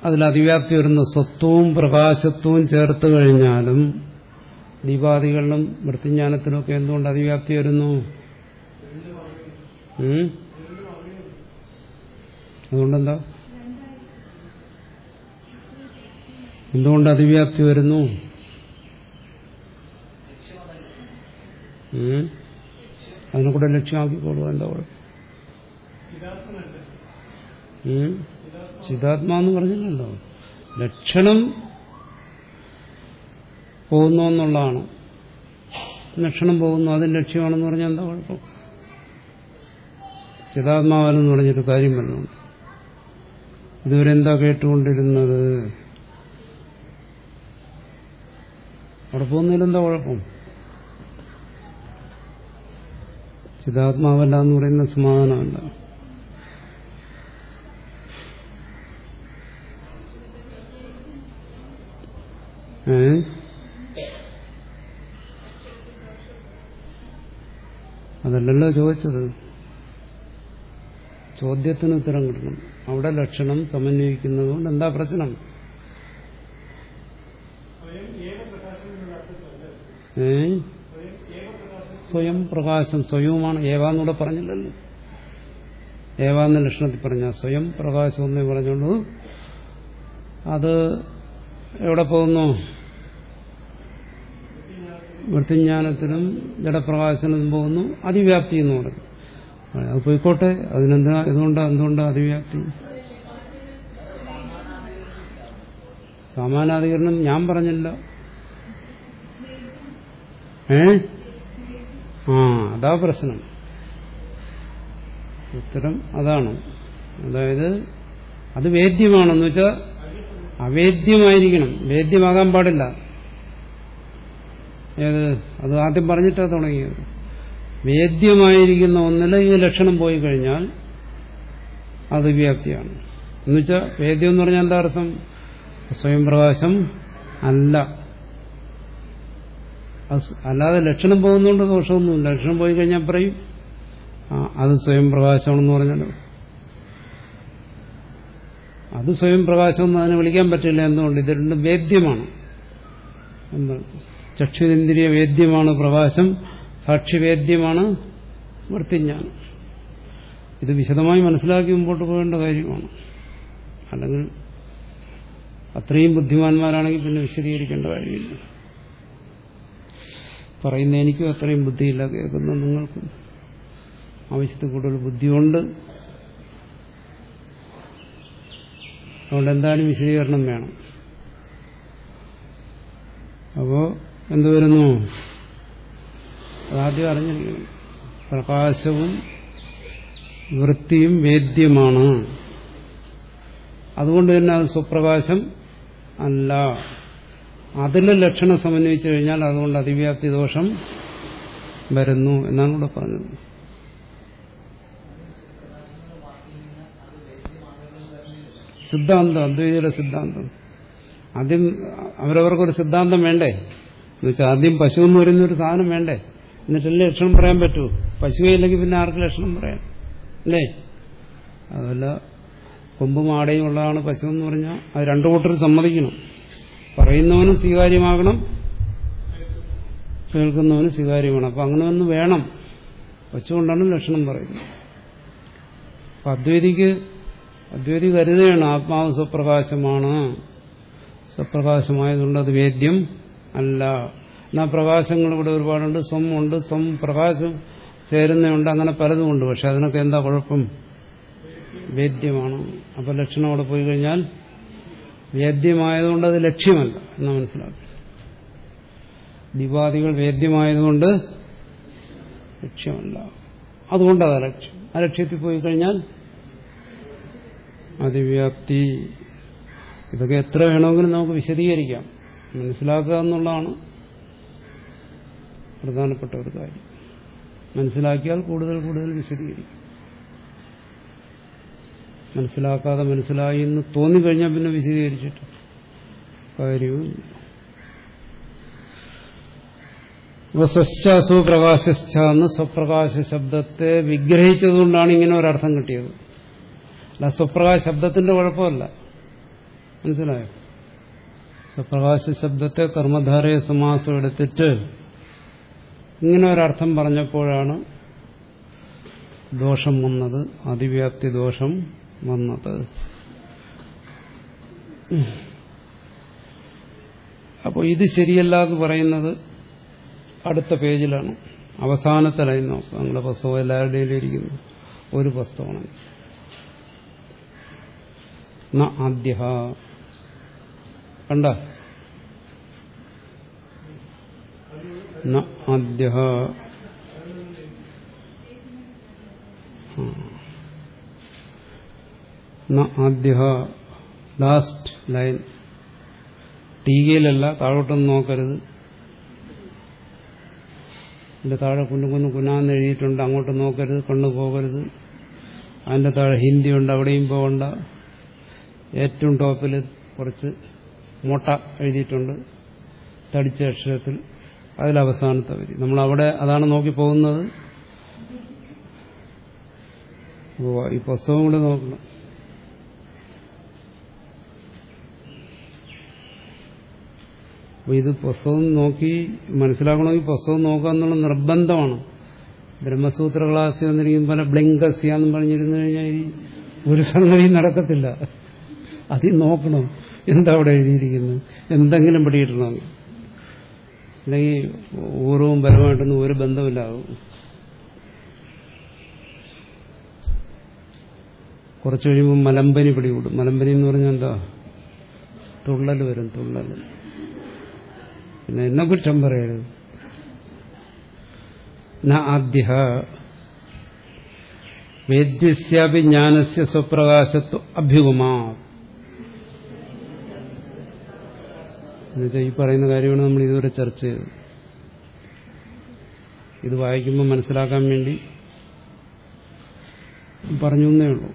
അതിൽ അതിവ്യാപ്തി വരുന്ന സ്വത്വവും പ്രകാശത്വവും ചേർത്ത് കഴിഞ്ഞാലും ദീപാദികളിലും വൃത്തിജ്ഞാനത്തിലുമൊക്കെ എന്തുകൊണ്ട് അതിവ്യാപ്തി വരുന്നു? അതുകൊണ്ടെന്താ? എന്തുകൊണ്ട് അതിവ്യാപ്തി വരുന്നു? അതിനെ കൂടെ ലക്ഷ്യമാക്കിക്കോളൂ എന്താ? ചിതാത്മാന്ന് പറഞ്ഞിട്ടുണ്ടോ ലക്ഷണം പോകുന്നു എന്നുള്ളതാണ്. ലക്ഷണം പോകുന്നു അത് ലക്ഷ്യമാണെന്ന് പറഞ്ഞാൽ എന്താ കുഴപ്പം? ചിതാത്മാവനെന്ന് പറഞ്ഞിട്ട് കാര്യം വരുന്നുണ്ട് ഇതുവരെ എന്താ കേട്ടുകൊണ്ടിരുന്നത്? അവിടെ പോകുന്നതിലെന്താ കുഴപ്പം? ചിതാത്മാവല്ല എന്ന് പറയുന്ന സമാധാനമല്ല. അതല്ലല്ലോ ചോദിച്ചത്. ചോദ്യത്തിന് ഉത്തരം കിട്ടണം. അവിടെ ലക്ഷണം സമന്വയിക്കുന്നതുകൊണ്ട് എന്താ പ്രശ്നം ഏ സ്വയം പ്രകാശം സ്വയവുമാണ്. ഏവാന്നൂടെ പറഞ്ഞില്ലല്ലോ. ഏവാന്ന ലക്ഷണത്തിൽ പറഞ്ഞ സ്വയം പ്രകാശം എന്നേ പറഞ്ഞുള്ളൂ അത് എവിടെ പോകുന്നു? വൃത്തിജ്ഞാനത്തിനും ജഡപ്രകാശത്തിനും പോകുന്നു. അതിവ്യാപ്തി എന്ന് പറയും അത് പോയിക്കോട്ടെ. അതിനെന്താ എന്തുകൊണ്ടാ? എന്തുകൊണ്ടാ അതിവ്യാപ്തി? സമാനാധികരണം ഞാൻ പറഞ്ഞില്ല. ഏ? ആ അതാ പ്രശ്നം. ഉത്തരം അതാണ്. അതായത് അത് വേദ്യമാണെന്ന് വെച്ചാൽ അവേദ്യമായിരിക്കണം. വേദ്യമാകാൻ പാടില്ല. ഏത്? അത് ആദ്യം പറഞ്ഞിട്ടാ തുടങ്ങിയത്. വേദ്യമായിരിക്കുന്ന ഒന്നിൽ ഈ ലക്ഷണം പോയി കഴിഞ്ഞാൽ അത് വ്യാപ്തിയാണ്. എന്നുവെച്ചാൽ വേദ്യം എന്ന് പറഞ്ഞാൽ എന്താ അർത്ഥം? സ്വയം പ്രകാശം അല്ല. അല്ലാതെ ലക്ഷണം പോകുന്നതുകൊണ്ട് ദോഷമൊന്നുമില്ല. ലക്ഷണം പോയി കഴിഞ്ഞാൽ പറയും. അത് സ്വയം പ്രകാശമാണെന്ന് പറഞ്ഞല്ലോ. അത് സ്വയം പ്രകാശമൊന്നും അതിനെ വിളിക്കാൻ പറ്റില്ല എന്തുകൊണ്ട്? ഇത് രണ്ടും വേദ്യമാണ്. എന്താണ് ചക്ഷുരേന്ദ്രിയ വേദ്യമാണ് പ്രകാശം. സാക്ഷിവേദ്യമാണ് വൃത്തിജ്ഞാനം. ഇത് വിശദമായി മനസ്സിലാക്കി മുമ്പോട്ട് പോകേണ്ട കാര്യമാണ്. അല്ലെങ്കിൽ അത്രയും ബുദ്ധിമാന്മാരാണെങ്കിൽ പിന്നെ വിശദീകരിക്കേണ്ട കാര്യമില്ല. പറയുന്ന എനിക്കും അത്രയും ബുദ്ധിയില്ല കേൾക്കുന്ന നിങ്ങൾക്കും. ആവശ്യത്തിൽ കൂടുതൽ ബുദ്ധിയുണ്ട്. അതുകൊണ്ട് എന്തായാലും വിശദീകരണം വേണം? അപ്പോ എന്തുവരുന്നു അതാദ്യം അറിഞ്ഞിരിക്കണം. പ്രകാശവും വൃത്തിയും വേദ്യമാണ്. അതുകൊണ്ട് തന്നെ അത് സ്വപ്രകാശം അല്ല. അതിൽ ലക്ഷണം സമന്വയിച്ചു കഴിഞ്ഞാൽ അതുകൊണ്ട് അതിവ്യാപ്തി ദോഷം വരുന്നു എന്നാണ് ഇവിടെ പറഞ്ഞത്. സിദ്ധാന്തം അദ്വൈതയുടെ സിദ്ധാന്തം. ആദ്യം അവരവർക്കൊരു സിദ്ധാന്തം വേണ്ടേ? എന്നുവെച്ചാൽ ആദ്യം പശു എന്ന് പറയുന്ന ഒരു സാധനം വേണ്ടേ? എന്നിട്ടല്ലേ ലക്ഷണം പറയാൻ പറ്റൂ? പശുവേ ഇല്ലെങ്കിൽ പിന്നെ ആർക്ക് ലക്ഷണം പറയാം അല്ലേ? അതല്ല കൊമ്പും ആടയും ഉള്ളതാണ് പശു എന്ന് പറഞ്ഞാൽ അത് രണ്ടു കൂട്ടർ സമ്മതിക്കണം. പറയുന്നവനും സ്വീകാര്യമാകണം കേൾക്കുന്നവനും സ്വീകാര്യമാണ് അപ്പൊ അങ്ങനെ ഒന്ന് വേണം. വെച്ചുകൊണ്ടാണ് ലക്ഷണം പറയുന്നത്. അപ്പൊ അദ്വൈതിക്ക് അദ്വൈതി കരുതുകയാണ് ആത്മാവ് സ്വപ്രകാശമാണ്. സ്വപ്രകാശമായതുകൊണ്ട് അത് വേദ്യം അല്ല. എന്നാ പ്രകാശങ്ങൾ ഇവിടെ ഒരുപാടുണ്ട് ഉണ്ട് സ്വം പ്രകാശം ചേരുന്നുണ്ട് അങ്ങനെ പലതുമുണ്ട് പക്ഷെ അതിനൊക്കെ എന്താ കുഴപ്പം? വേദ്യമാണ്. അപ്പൊ ലക്ഷണം അവിടെ പോയി കഴിഞ്ഞാൽ വേദ്യമായതുകൊണ്ട് അത് ലക്ഷ്യമല്ല എന്ന് മനസ്സിലാക്കി. ദിവാദികൾ വേദ്യമായതുകൊണ്ട് ലക്ഷ്യമല്ല. അതുകൊണ്ടതാ ലക്ഷ്യം. ആ ലക്ഷ്യത്തിൽ പോയി കഴിഞ്ഞാൽ അതിവ്യാപ്തി ഇതൊക്കെ എത്ര വേണമെങ്കിലും നമുക്ക് വിശദീകരിക്കാം. മനസ്സിലാക്കുക എന്നുള്ളതാണ് പ്രധാനപ്പെട്ട ഒരു കാര്യം. മനസ്സിലാക്കിയാൽ കൂടുതൽ കൂടുതൽ വിശദീകരിക്കും. മനസ്സിലാക്കാതെ മനസ്സിലായി എന്ന് തോന്നിക്കഴിഞ്ഞാൽ പിന്നെ വിശദീകരിച്ചിട്ട് കാര്യവും സ്വപ്രകാശസ്ഥ എന്ന് സ്വപ്രകാശ ശബ്ദത്തെ വിഗ്രഹിച്ചതുകൊണ്ടാണ് ഇങ്ങനെ ഒരർത്ഥം കിട്ടിയത്. അല്ല സ്വപ്രകാശ ശബ്ദത്തിന്റെ കുഴപ്പമല്ല. മനസ്സിലായോ? സ്വപ്രകാശ ശബ്ദത്തെ കർമ്മധാരയ സമാസം എടുത്തിട്ട് ഇങ്ങനെ ഒരർത്ഥം പറഞ്ഞപ്പോഴാണ് ദോഷം വന്നത് അതിവ്യാപ്തി ദോഷം. വന്നത്. അപ്പോൾ ഇത് ശരിയല്ല എന്ന് പറയുന്നത് അടുത്ത പേജിലാണ്. അവസാനത്തെ ലൈൻ നോക്കുക നിങ്ങളുടെ പുസ്തകം എല്ലാവരുടെയും ഇരിക്കുന്നു ഒരു പുസ്തകമാണ്. ആദ്യ കണ്ട? ആദ്യ ആദ്യ ലാസ്റ്റ് ലൈൻ ടീകയിലല്ല താഴോട്ടൊന്നും നോക്കരുത്. അതിന്റെ താഴെ കുന്നു കുന്നു കുനാന്ന് എഴുതിയിട്ടുണ്ട് അങ്ങോട്ട് നോക്കരുത് കണ്ണു പോകരുത്. അതിന്റെ താഴെ ഹിന്ദി ഉണ്ട് അവിടെയും പോകണ്ട. ഏറ്റവും ടോപ്പിൽ കുറച്ച് മുട്ട എഴുതിയിട്ടുണ്ട് തടിച്ച അക്ഷരത്തിൽ. അതിലവസാനത്തെ വരി. നമ്മൾ അവിടെ അതാണ് നോക്കി പോകുന്നത്. ഈ പുസ്തകം കൂടെ നോക്കണം. അപ്പൊ ഇത് പുസ്തകം നോക്കി മനസ്സിലാക്കണമെങ്കിൽ പുസ്തകം നോക്കുക എന്നുള്ള നിർബന്ധമാണ്. ബ്രഹ്മസൂത്ര ക്ലാസ് വന്നിരിക്കും പല ബ്ലിങ്കസ്യ എന്ന് പറഞ്ഞിരുന്നു കഴിഞ്ഞാൽ ഒരു സംഗതി നടക്കത്തില്ല. അതിൽ നോക്കണം എന്താ അവിടെ എഴുതിയിരിക്കുന്നത് എന്തെങ്കിലും പിടിയിട്ടണമെങ്കിൽ അല്ലെങ്കിൽ ഊർവും പരമായിട്ടൊന്നും ഒരു ബന്ധമില്ലാകും കുറച്ച് കഴിയുമ്പോൾ മലമ്പനി പിടികൂടും മലമ്പനി എന്ന് പറഞ്ഞാൽ എന്താ? തുള്ളൽ വരും തുള്ളൽ. പിന്നെ എന്നെ കുറ്റം പറയരുത് ആദ്യ വേദ്യസ്യാപി ജ്ഞാനസ്യ സ്വപ്രകാശത്വ അഭ്യുഗമാ എന്നുവെച്ചാൽ ഈ പറയുന്ന കാര്യമാണ് നമ്മൾ ഇതുവരെ ചർച്ച ചെയ്തത്. ഇത് വായിക്കുമ്പോൾ മനസ്സിലാക്കാൻ വേണ്ടി പറഞ്ഞു എന്നേ ഉള്ളൂ.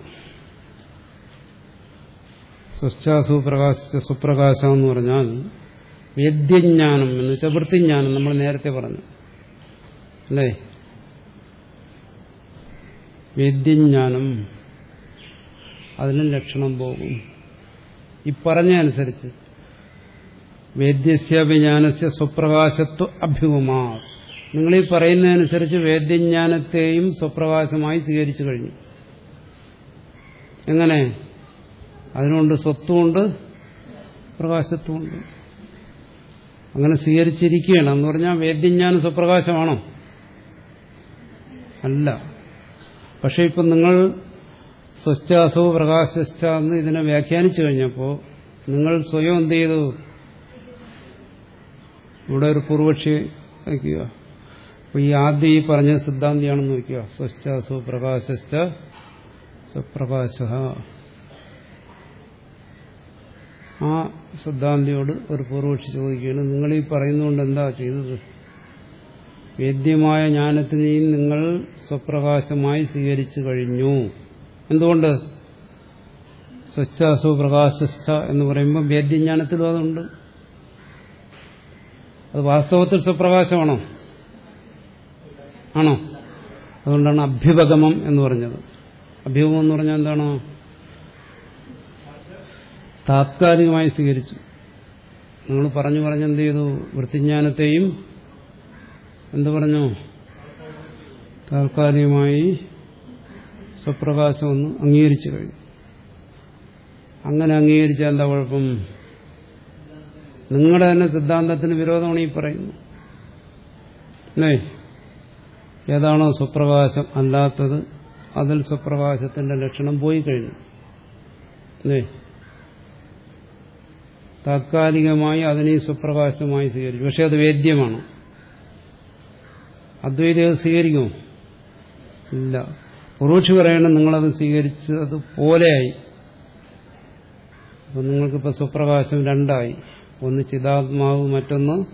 സ്വച്ഛാസു പ്രകാശിച്ച സുപ്രകാശം എന്ന് പറഞ്ഞാൽ വേദ്യജ്ഞാനം എന്ന് വെച്ചാൽ വൃത്തിജ്ഞാനം നമ്മൾ നേരത്തെ പറഞ്ഞു. അല്ലേ? വേദ്യജ്ഞാനം അതിനും ലക്ഷണം പോകും. ഈ പറഞ്ഞ അനുസരിച്ച് വേദ്യസ്യാഭിജ്ഞാനസ്യ സ്വപ്രകാശത്വ അഭ്യുമാ നിങ്ങൾ ഈ പറയുന്നതനുസരിച്ച് വേദ്യജ്ഞാനത്തെയും സ്വപ്രകാശമായി സ്വീകരിച്ചു കഴിഞ്ഞു. എങ്ങനെ? അതിനുകൊണ്ട് സ്വത്തുമുണ്ട് പ്രകാശത്വമുണ്ട് അങ്ങനെ സ്വീകരിച്ചിരിക്കുകയാണ്. എന്ന് പറഞ്ഞാൽ വേദ്യജ്ഞാനം സ്വപ്രകാശമാണോ അല്ല. പക്ഷെ ഇപ്പം നിങ്ങൾ സ്വച്ഛാസോ പ്രകാശസ്ഥ എന്ന് ഇതിനെ വ്യാഖ്യാനിച്ചു കഴിഞ്ഞപ്പോൾ നിങ്ങൾ സ്വയം എന്ത് ചെയ്തു? ഇവിടെ ഒരു പൂർവക്ഷി വയ്ക്കുക. അപ്പൊ ഈ ആദ്യം ഈ പറഞ്ഞ സിദ്ധാന്തിയാണെന്ന് വയ്ക്കുക. സ്വച്ഛാസോ പ്രകാശസ്ഥ സ്വപ്രകാശ ആ സിദ്ധാന്തിയോട് ഒരു പൂർവക്ഷി ചോദിക്കുകയാണ് നിങ്ങൾ ഈ പറയുന്നതുകൊണ്ട് എന്താ ചെയ്തത്? വേദ്യമായ ജ്ഞാനത്തിനെയും നിങ്ങൾ സ്വപ്രകാശമായി സ്വീകരിച്ചു കഴിഞ്ഞു. എന്തുകൊണ്ട്? സ്വച്ഛാസു പ്രകാശസ്ഥ എന്ന് പറയുമ്പോൾ വേദ്യജ്ഞാനത്തിലും അതുണ്ട്. അത് വാസ്തവത്തിൽ സ്വപ്രകാശമാണോ? ആണോ? അതുകൊണ്ടാണ് അഭ്യുപഗമം എന്ന് പറഞ്ഞത്. അഭ്യുപമെന്ന് എന്ന് പറഞ്ഞാൽ എന്താണോ? താത്കാലികമായി സ്വീകരിച്ചു. നിങ്ങൾ പറഞ്ഞു പറഞ്ഞ് എന്ത് ചെയ്തു? വൃത്തിജ്ഞാനത്തെയും എന്തു പറഞ്ഞു? താൽക്കാലികമായി സ്വപ്രകാശം ഒന്ന് അംഗീകരിച്ചു കഴിഞ്ഞു. അങ്ങനെ അംഗീകരിച്ചാൽ എന്താ കുഴപ്പം? നിങ്ങളുടെ തന്നെ സിദ്ധാന്തത്തിന് വിരോധമാണ് ഈ പറയുന്നു അല്ലേ? ഏതാണോ സ്വപ്രകാശം അല്ലാത്തത് അതിൽ സ്വപ്രകാശത്തിന്റെ ലക്ഷണം പോയി കഴിഞ്ഞു. അല്ലേ? താത്കാലികമായി അതിനെ സ്വപ്രകാശമായി സ്വീകരിച്ചു. പക്ഷെ അത് വേദ്യമാണ്. അദ്വൈതം സ്വീകരിക്കുമോ? ഇല്ല. പുറൂക്ഷി പറയണം നിങ്ങളത് സ്വീകരിച്ചത് പോലെയായി. അപ്പം നിങ്ങൾക്കിപ്പോൾ സ്വപ്രകാശം രണ്ടായി. ഒന്ന് ചിതാത്മാവ് മറ്റൊന്ന്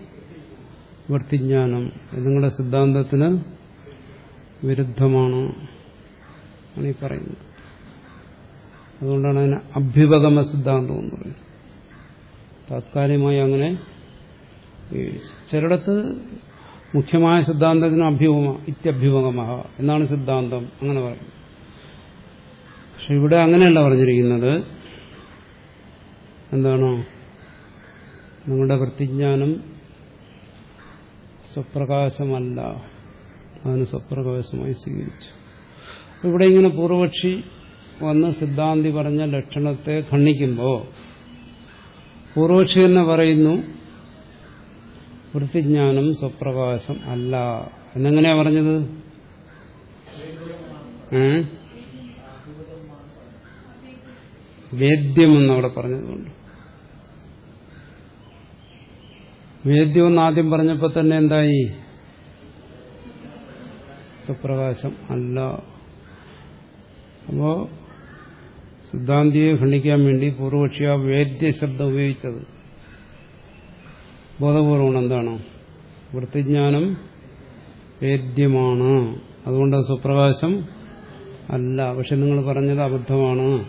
വൃത്തിജ്ഞാനം. നിങ്ങളുടെ സിദ്ധാന്തത്തിന് വിരുദ്ധമാണ് ആണ് ഈ പറയുന്നത്. അതുകൊണ്ടാണ് അതിന് അഭ്യുപഗമ സിദ്ധാന്തം എന്ന് പറയുന്നത്. താത്കാലികമായി അങ്ങനെ ചിലയിടത്ത് മുഖ്യമായ സിദ്ധാന്തത്തിന് അഭ്യൂഹമ ഇത്യഭ്യൂഹമ എന്നാണ് സിദ്ധാന്തം അങ്ങനെ പറയുന്നത്. പക്ഷെ ഇവിടെ അങ്ങനെയല്ല പറഞ്ഞിരിക്കുന്നത്. എന്താണോ? നിങ്ങളുടെ വൃത്തിജ്ഞാനം സ്വപ്രകാശമല്ല. അതിന് സ്വപ്രകാശമായി സ്വീകരിച്ചു. ഇവിടെ ഇങ്ങനെ പൂർവക്ഷി വന്ന് സിദ്ധാന്തി പറഞ്ഞ ലക്ഷണത്തെ ഖണ്ഡിക്കുമ്പോൾ പൂർവപക്ഷി തന്നെ പറയുന്നു. വൃത്തിജ്ഞാനം സ്വപ്രകാശം അല്ല. എന്നെങ്ങനെയാ പറഞ്ഞത്? വേദ്യമെന്ന് അവിടെ പറഞ്ഞതുകൊണ്ട്. വേദ്യം എന്ന് ആദ്യം പറഞ്ഞപ്പോൾ തന്നെ എന്തായി? സ്വപ്രകാശം അല്ല. അപ്പോ സിദ്ധാന്തിയെ ഖണ്ഡിക്കാൻ വേണ്ടി പൂർവക്ഷി ആ വേദ്യ ശബ്ദം ഉപയോഗിച്ചത്. ബോധപൂർവമാണ് എന്താണ്? വൃത്തിജ്ഞാനം വേദ്യമാണ്. അതുകൊണ്ട് സ്വപ്രകാശം അല്ല. പക്ഷെ നിങ്ങൾ പറഞ്ഞത് അബദ്ധമാണ്.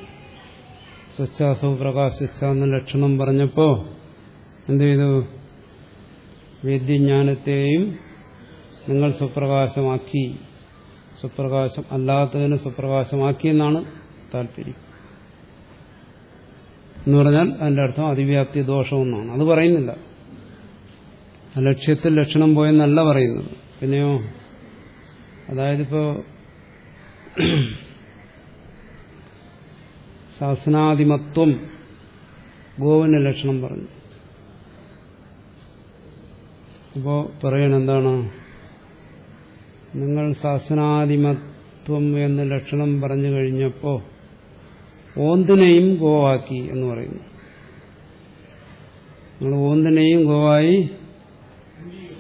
സ്വച്ഛാസവ് പ്രകാശിച്ച എന്ന ലക്ഷണം പറഞ്ഞപ്പോ എന്ത് ചെയ്തു? വേദ്യജ്ഞാനത്തെയും നിങ്ങൾ സ്വപ്രകാശമാക്കി സ്വപ്രകാശം അല്ലാത്തതിനെ സ്വപ്രകാശമാക്കി എന്നാണ് താല്പര്യം. എന്ന് പറഞ്ഞാൽ അതിന്റെ അർത്ഥം അതിവ്യാപ്തി ദോഷമെന്നാണ് അത് പറയുന്നില്ല. ലക്ഷ്യത്തിൽ ലക്ഷണം പോയെന്നല്ല പറയുന്നത്. പിന്നെയോ അതായത് ഇപ്പോ ശാസനാധിമത്വം ഗോവിന് ലക്ഷണം പറഞ്ഞു. അപ്പോ പറയണ എന്താണ്? നിങ്ങൾ ശാസനാധിമത്വം എന്ന ലക്ഷണം പറഞ്ഞു കഴിഞ്ഞപ്പോ ഓന്തിനെയും ഗോവാക്കി എന്ന് പറയുന്നു. നിങ്ങൾ ഓന്തിനെയും ഗോവായി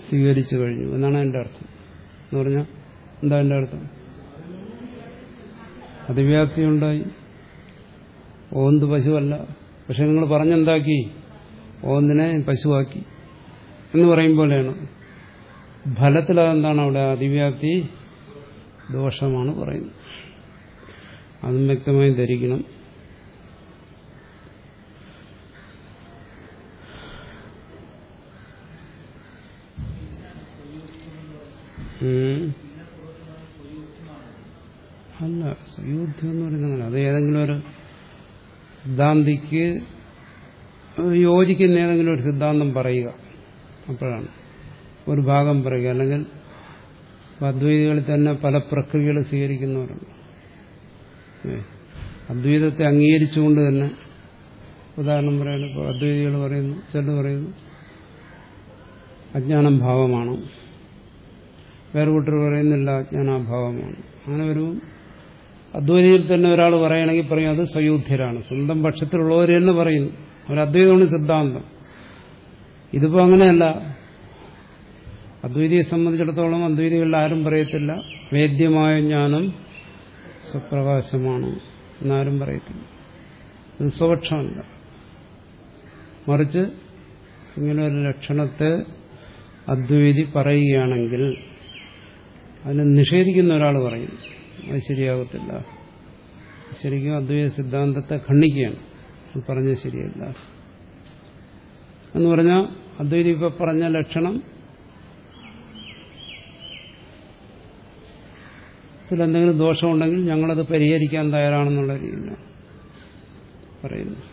സ്വീകരിച്ചു കഴിഞ്ഞു. എന്നാണ് എന്റെ അർത്ഥം. എന്ന് പറഞ്ഞാൽ എന്താ എന്റെ അർത്ഥം? അതിവ്യാപ്തി ഉണ്ടായി. ഓന്ത് പശുവല്ല. പക്ഷെ നിങ്ങൾ പറഞ്ഞെന്താക്കി? ഓന്തിനെ പശുവാക്കി എന്ന് പറയും പോലെയാണ്. ഫലത്തിൽ അതെന്താണ് അവിടെ അതിവ്യാപ്തി? ദോഷമാണ് പറയുന്നത്. അതും വ്യക്തമായി ധരിക്കണം. അല്ല സ്വയൂദ്ധ്യം എന്ന് പറയുന്നത് അത് ഏതെങ്കിലും ഒരു സിദ്ധാന്തിക്ക് യോജിക്കുന്ന ഏതെങ്കിലും ഒരു സിദ്ധാന്തം പറയുക. അപ്പോഴാണ്. ഒരു ഭാഗം പറയുക. അല്ലെങ്കിൽ അദ്വൈതികളിൽ തന്നെ പല പ്രക്രിയകൾ സ്വീകരിക്കുന്നവരുണ്ട്. അദ്വൈതത്തെ അംഗീകരിച്ചുകൊണ്ട് തന്നെ ഉദാഹരണം പറയുന്നത് ഇപ്പോൾ അദ്വൈതികൾ പറയുന്നു ചിലർ പറയുന്നു അജ്ഞാനം ഭാവമാണ്. വേറെ കൂട്ടർ പറയുന്നില്ല അജ്ഞാനാഭാവമാണ് അങ്ങനെ ഒരു അദ്വൈതിയിൽ തന്നെ ഒരാൾ പറയുകയാണെങ്കിൽ പറയും അത് സയോധ്യരാണ്. സ്വന്തം പക്ഷത്തിലുള്ളവർ തന്നെ പറയുന്നു അദ്വൈതമാണ് സിദ്ധാന്തം. ഇതിപ്പോ അങ്ങനെയല്ല. അദ്വൈതിയെ സംബന്ധിച്ചിടത്തോളം അദ്വൈതികളിൽ ആരും പറയത്തില്ല. വേദ്യമായ ജ്ഞാനം സ്വപ്രകാശമാണ് എന്നാരും പറയത്തില്ല. ഇത് സ്വപക്ഷമല്ല. മറിച്ച് ഇങ്ങനെ ഒരു ലക്ഷണത്തെ അദ്വൈതി പറയുകയാണെങ്കിൽ അതിനെ നിഷേധിക്കുന്ന ഒരാൾ പറയും. അത് ശരിയാകത്തില്ല. ശരിക്കും അദ്വൈത സിദ്ധാന്തത്തെ ഖണ്ഡിക്കുകയാണ്. അത് പറഞ്ഞത് ശരിയല്ല. എന്ന് പറഞ്ഞാൽ അദ്വൈതി ഇപ്പൊ പറഞ്ഞ ലക്ഷണം എന്തെങ്കിലും ദോഷമുണ്ടെങ്കിൽ ഞങ്ങളത് പരിഹരിക്കാൻ തയ്യാറാണെന്നുള്ള രീതിയിലാണ് പറയുന്നു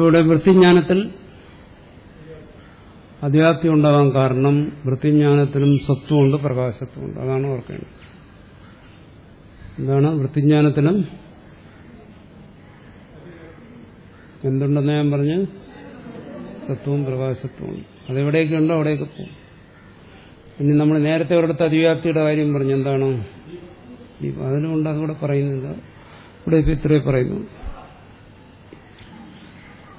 ഇവിടെ വൃത്തിജ്ഞാനത്തിൽ അധ്യാപ്തി ഉണ്ടാകാൻ കാരണം വൃത്തിജ്ഞാനത്തിലും സത്വമുണ്ട് പ്രകാശത്വമുണ്ട്. അതാണ് ഓർക്കേണ്ടത്. എന്താണ് വൃത്തിജ്ഞാനത്തിലും എന്തുണ്ടെന്ന് ഞാൻ പറഞ്ഞ്? സത്വവും പ്രകാശത്വവും. അതെവിടെയൊക്കെ ഉണ്ടോ അവിടെയൊക്കെ പോകും. ഇനി നമ്മൾ നേരത്തെ ഒരിടത്ത് അതിവ്യാപ്തിയുടെ കാര്യം പറഞ്ഞു എന്താണ്? അതിനുകൊണ്ട് അതുകൂടെ പറയുന്നില്ല. ഇവിടെ ഇപ്പം ഇത്രയും പറയുന്നു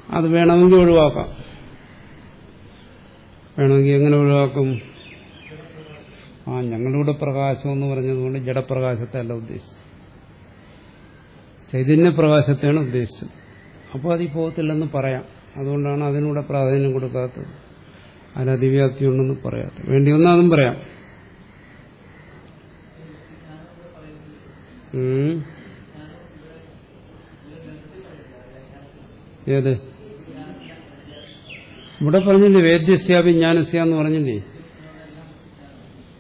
അത് വേണമെങ്കിൽ ഒഴിവാക്കാം. വേണമെങ്കിൽ എങ്ങനെ ഒഴിവാക്കും? ആ ഞങ്ങളിവിടെ പ്രകാശം എന്ന് പറഞ്ഞതുകൊണ്ട് ജഡപ്രകാശത്തെ അല്ല ഉദ്ദേശിച്ചത്. ചൈതന്യപ്രകാശത്തെയാണ് ഉദ്ദേശിച്ചത്. അപ്പോൾ അതിൽ പോകത്തില്ലെന്ന് പറയാം. അതുകൊണ്ടാണ് അതിനൂടെ പ്രാധാന്യം കൊടുക്കാത്തത്. അതിന് അതിവ്യാപ്തി ഉണ്ടെന്ന് പറയാത്തത്. വേണ്ടി വന്നാൽ അതും പറയാം ഏത്? ഇവിടെ പറഞ്ഞില്ലേ വേദ്യസ്യാപി ജ്ഞാനസ്യ എന്ന് പറഞ്ഞില്ലേ?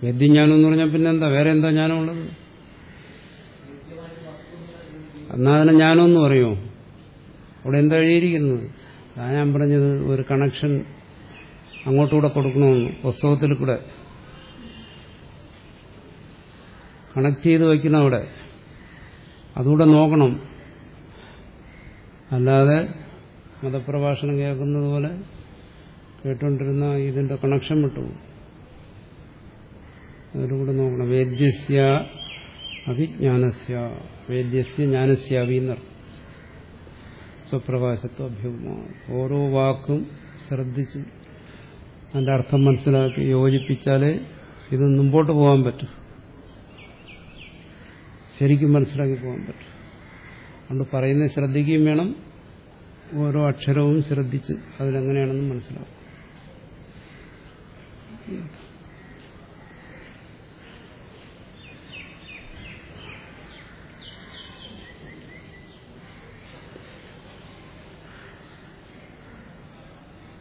വേദ്യജ്ഞാനം എന്ന് പറഞ്ഞാൽ പിന്നെ എന്താ വേറെ എന്താ ജ്ഞാനമുള്ളത്? എന്നാ അതിനെ ജ്ഞാനമെന്ന് പറയുമോ അവിടെ എന്താ എഴുതിയിരിക്കുന്നത്? അതാ ഞാൻ പറഞ്ഞത് ഒരു കണക്ഷൻ അങ്ങോട്ടുകൂടെ കൊടുക്കണമെന്ന് പുസ്തകത്തിൽ കൂടെ. കണക്ട് ചെയ്ത് വയ്ക്കണം അവിടെ. അതുകൂടെ നോക്കണം. അല്ലാതെ മതപ്രഭാഷണം കേൾക്കുന്നത് പോലെ കേട്ടുകൊണ്ടിരുന്ന ഇതിന്റെ കണക്ഷൻ വിട്ടു. അതിലൂടെ നോക്കണം. വേദ്യസ്യ അഭിജ്ഞാനസ്യ. വേദ്യസ്യ ജ്ഞാനസ്യാവീന്നർ സ്വപ്രകാശത്വ അഭ്യൂഹമാണ് ഓരോ വാക്കും ശ്രദ്ധിച്ച് അതിന്റെ അർത്ഥം മനസ്സിലാക്കി യോജിപ്പിച്ചാലേ ഇത് മുമ്പോട്ട് പോകാൻ പറ്റും. ശരിക്കും മനസ്സിലാക്കി പോകാൻ പറ്റും. അതുകൊണ്ട് പറയുന്നത് ശ്രദ്ധിക്കുകയും വേണം. ഓരോ അക്ഷരവും ശ്രദ്ധിച്ച് അതിലെങ്ങനെയാണെന്ന് മനസ്സിലാക്കും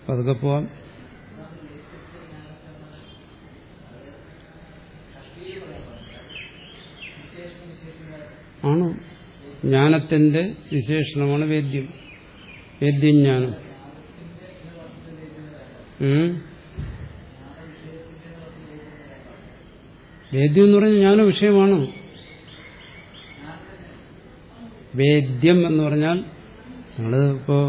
പതുക്കെ പോവാം. ആണ്? ജ്ഞാനത്തിന്റെ വിശേഷണമാണ് വേദ്യം. വേദ്യജ്ഞാനം. വേദ്യം എന്ന് പറഞ്ഞാൽ ജ്ഞാന വിഷയമാണ്. വേദ്യം എന്ന് പറഞ്ഞാൽ നിങ്ങൾ ഇപ്പോ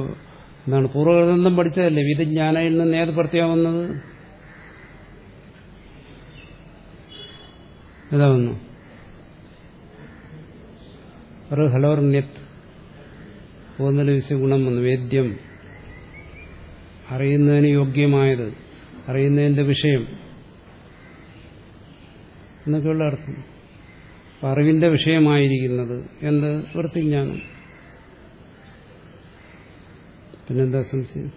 എന്താണ് പൂർവഗ്രന്ഥം പഠിച്ചതല്ലേ? വിധജ്ഞാനയിൽ നിന്ന് ഏത് പ്രത്യേകം വന്നത്? ഏതാ വന്നു? ഹലോർണ്യത് പോകുന്നതിൽ വിശ്വ ഗുണം വന്നു. വേദ്യം. അറിയുന്നതിന് യോഗ്യമായത്. അറിയുന്നതിന്റെ വിഷയം. എന്നൊക്കെയുള്ള അർത്ഥം. അറിവിന്റെ വിഷയമായിരിക്കുന്നത് എന്ത്? വൃത്തിജ്ഞാനം. പിന്നെന്താ സംശയം?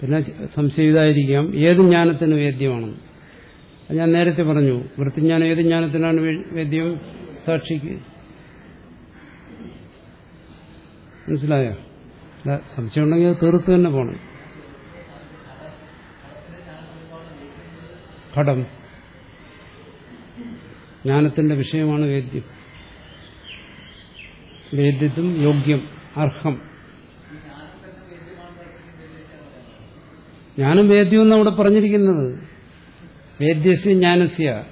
പിന്നെ സംശയം ഇതായിരിക്കാം ഏത് ജ്ഞാനത്തിന് വേദ്യമാണെന്ന് ഞാൻ നേരത്തെ പറഞ്ഞു വൃത്തിജ്ഞാനം ഏത് ജ്ഞാനത്തിനാണ് വേദ്യം? സാക്ഷിക്ക്. മനസ്സിലായോ? സംശയം ഉണ്ടെങ്കിൽ അത് തീർത്ത് തന്നെ പോണം. ഘടം. ജ്ഞാനത്തിന്റെ വിഷയമാണ് വേദ്യം. വേദ്യത്വം യോഗ്യം അർഹം. ജ്ഞാനം വേദ്യം എന്ന് അവിടെ പറഞ്ഞിരിക്കുന്നത്. വേദ്യസ്യ ജ്ഞാനസ്യ.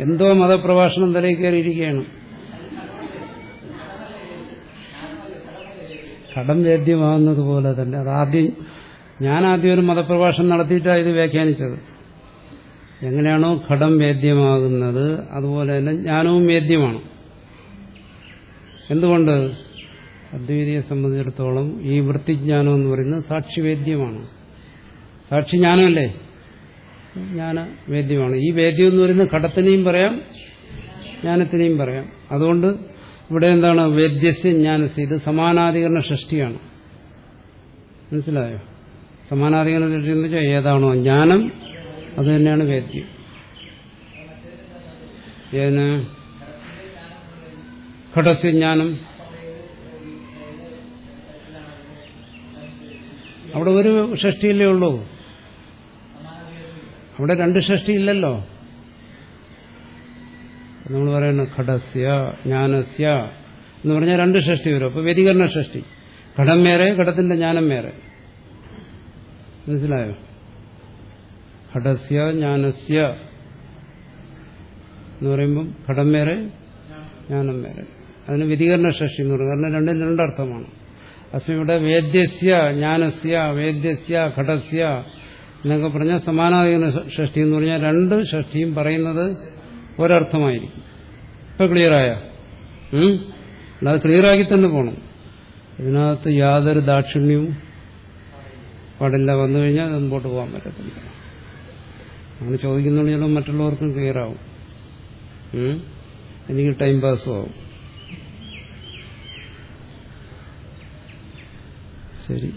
എന്തോ മതപ്രഭാഷണം തലയിൽ കയറിയിരിക്കുകയാണ്. കടം വേദ്യമാകുന്നത് പോലെ തന്നെ അതാദ്യം ഞാൻ ആദ്യം ഒരു മതപ്രഭാഷണം നടത്തിയിട്ടാണ് ഇത് വ്യാഖ്യാനിച്ചത്. എങ്ങനെയാണോ ഘടം വേദ്യമാകുന്നത് അതുപോലെ തന്നെ ജ്ഞാനവും വേദ്യമാണ്. എന്തുകൊണ്ട്? അദ്വൈതിയെ സംബന്ധിച്ചിടത്തോളം ഈ വൃത്തിജ്ഞാനം എന്ന് പറയുന്നത് സാക്ഷിവേദ്യമാണ് സാക്ഷി ജ്ഞാനമല്ലേ? ജ്ഞാന വേദ്യമാണ്. ഈ വേദ്യം എന്ന് പറയുന്നത് ഘടത്തിനെയും പറയാം ജ്ഞാനത്തിനെയും പറയാം. അതുകൊണ്ട് ഇവിടെ എന്താണ് വേദ്യസ്യ ജ്ഞാനസ്യ? ഇത് സമാനാധികരണ സൃഷ്ടിയാണ് മനസ്സിലായോ? സമാനാധികരണ ദൃഷ്ടി ഏതാണോ ജ്ഞാനം അത് തന്നെയാണ് വേദ്യം ഏതിന്? ഘടസ്യ ജ്ഞാനം. അവിടെ ഒരു ഷഷ്ടിയല്ലേ ഉള്ളൂ. അവിടെ രണ്ട് ഷഷ്ടി ഇല്ലല്ലോ നമ്മൾ പറയുന്നത് ഘടസ്യ ജ്ഞാനസ്യ എന്ന് പറഞ്ഞാൽ രണ്ട് ഷഷ്ടി വരും. അപ്പൊ വ്യതികരണ ഷഷ്ടി. ഘടം വേറെ ഘടത്തിന്റെ ജ്ഞാനം വേറെ. മനസ്സിലായോ? ഘടസ്യ ജ്ഞാനസ്യ എന്ന് പറയുമ്പം ഘടം വേറെ ജ്ഞാനം വേറെ. അതിന് വിധികരണ ഷഷ്ടി എന്ന് പറയും. കാരണം രണ്ടും രണ്ടർത്ഥമാണ്. അസം ഇവിടെ വേദ്യസ്യ ജ്ഞാനസ്യ വേദ്യസ്യ ഘടസ്യ എന്നൊക്കെ പറഞ്ഞാൽ സമാനാധികരണ ഷഷ്ടി എന്ന് പറഞ്ഞാൽ രണ്ട് ഷഷ്ടിയും പറയുന്നത് ഒരർത്ഥമായിരിക്കും. ഇപ്പൊ ക്ലിയറായ? അത് ക്ലിയറാക്കി തന്നെ പോകണം ഇതിനകത്ത് യാതൊരു ദാക്ഷിണ്യവും പാടില്ല വന്നു കഴിഞ്ഞാൽ അത് മുമ്പോട്ട് പോകാൻ പറ്റത്തില്ല. അങ്ങനെ ചോദിക്കുന്നുണ്ട് ചിലപ്പോൾ മറ്റുള്ളവർക്കും ക്ലിയർ ആവും? എനിക്ക് ടൈം പാസ്സും ആവും. ശരി.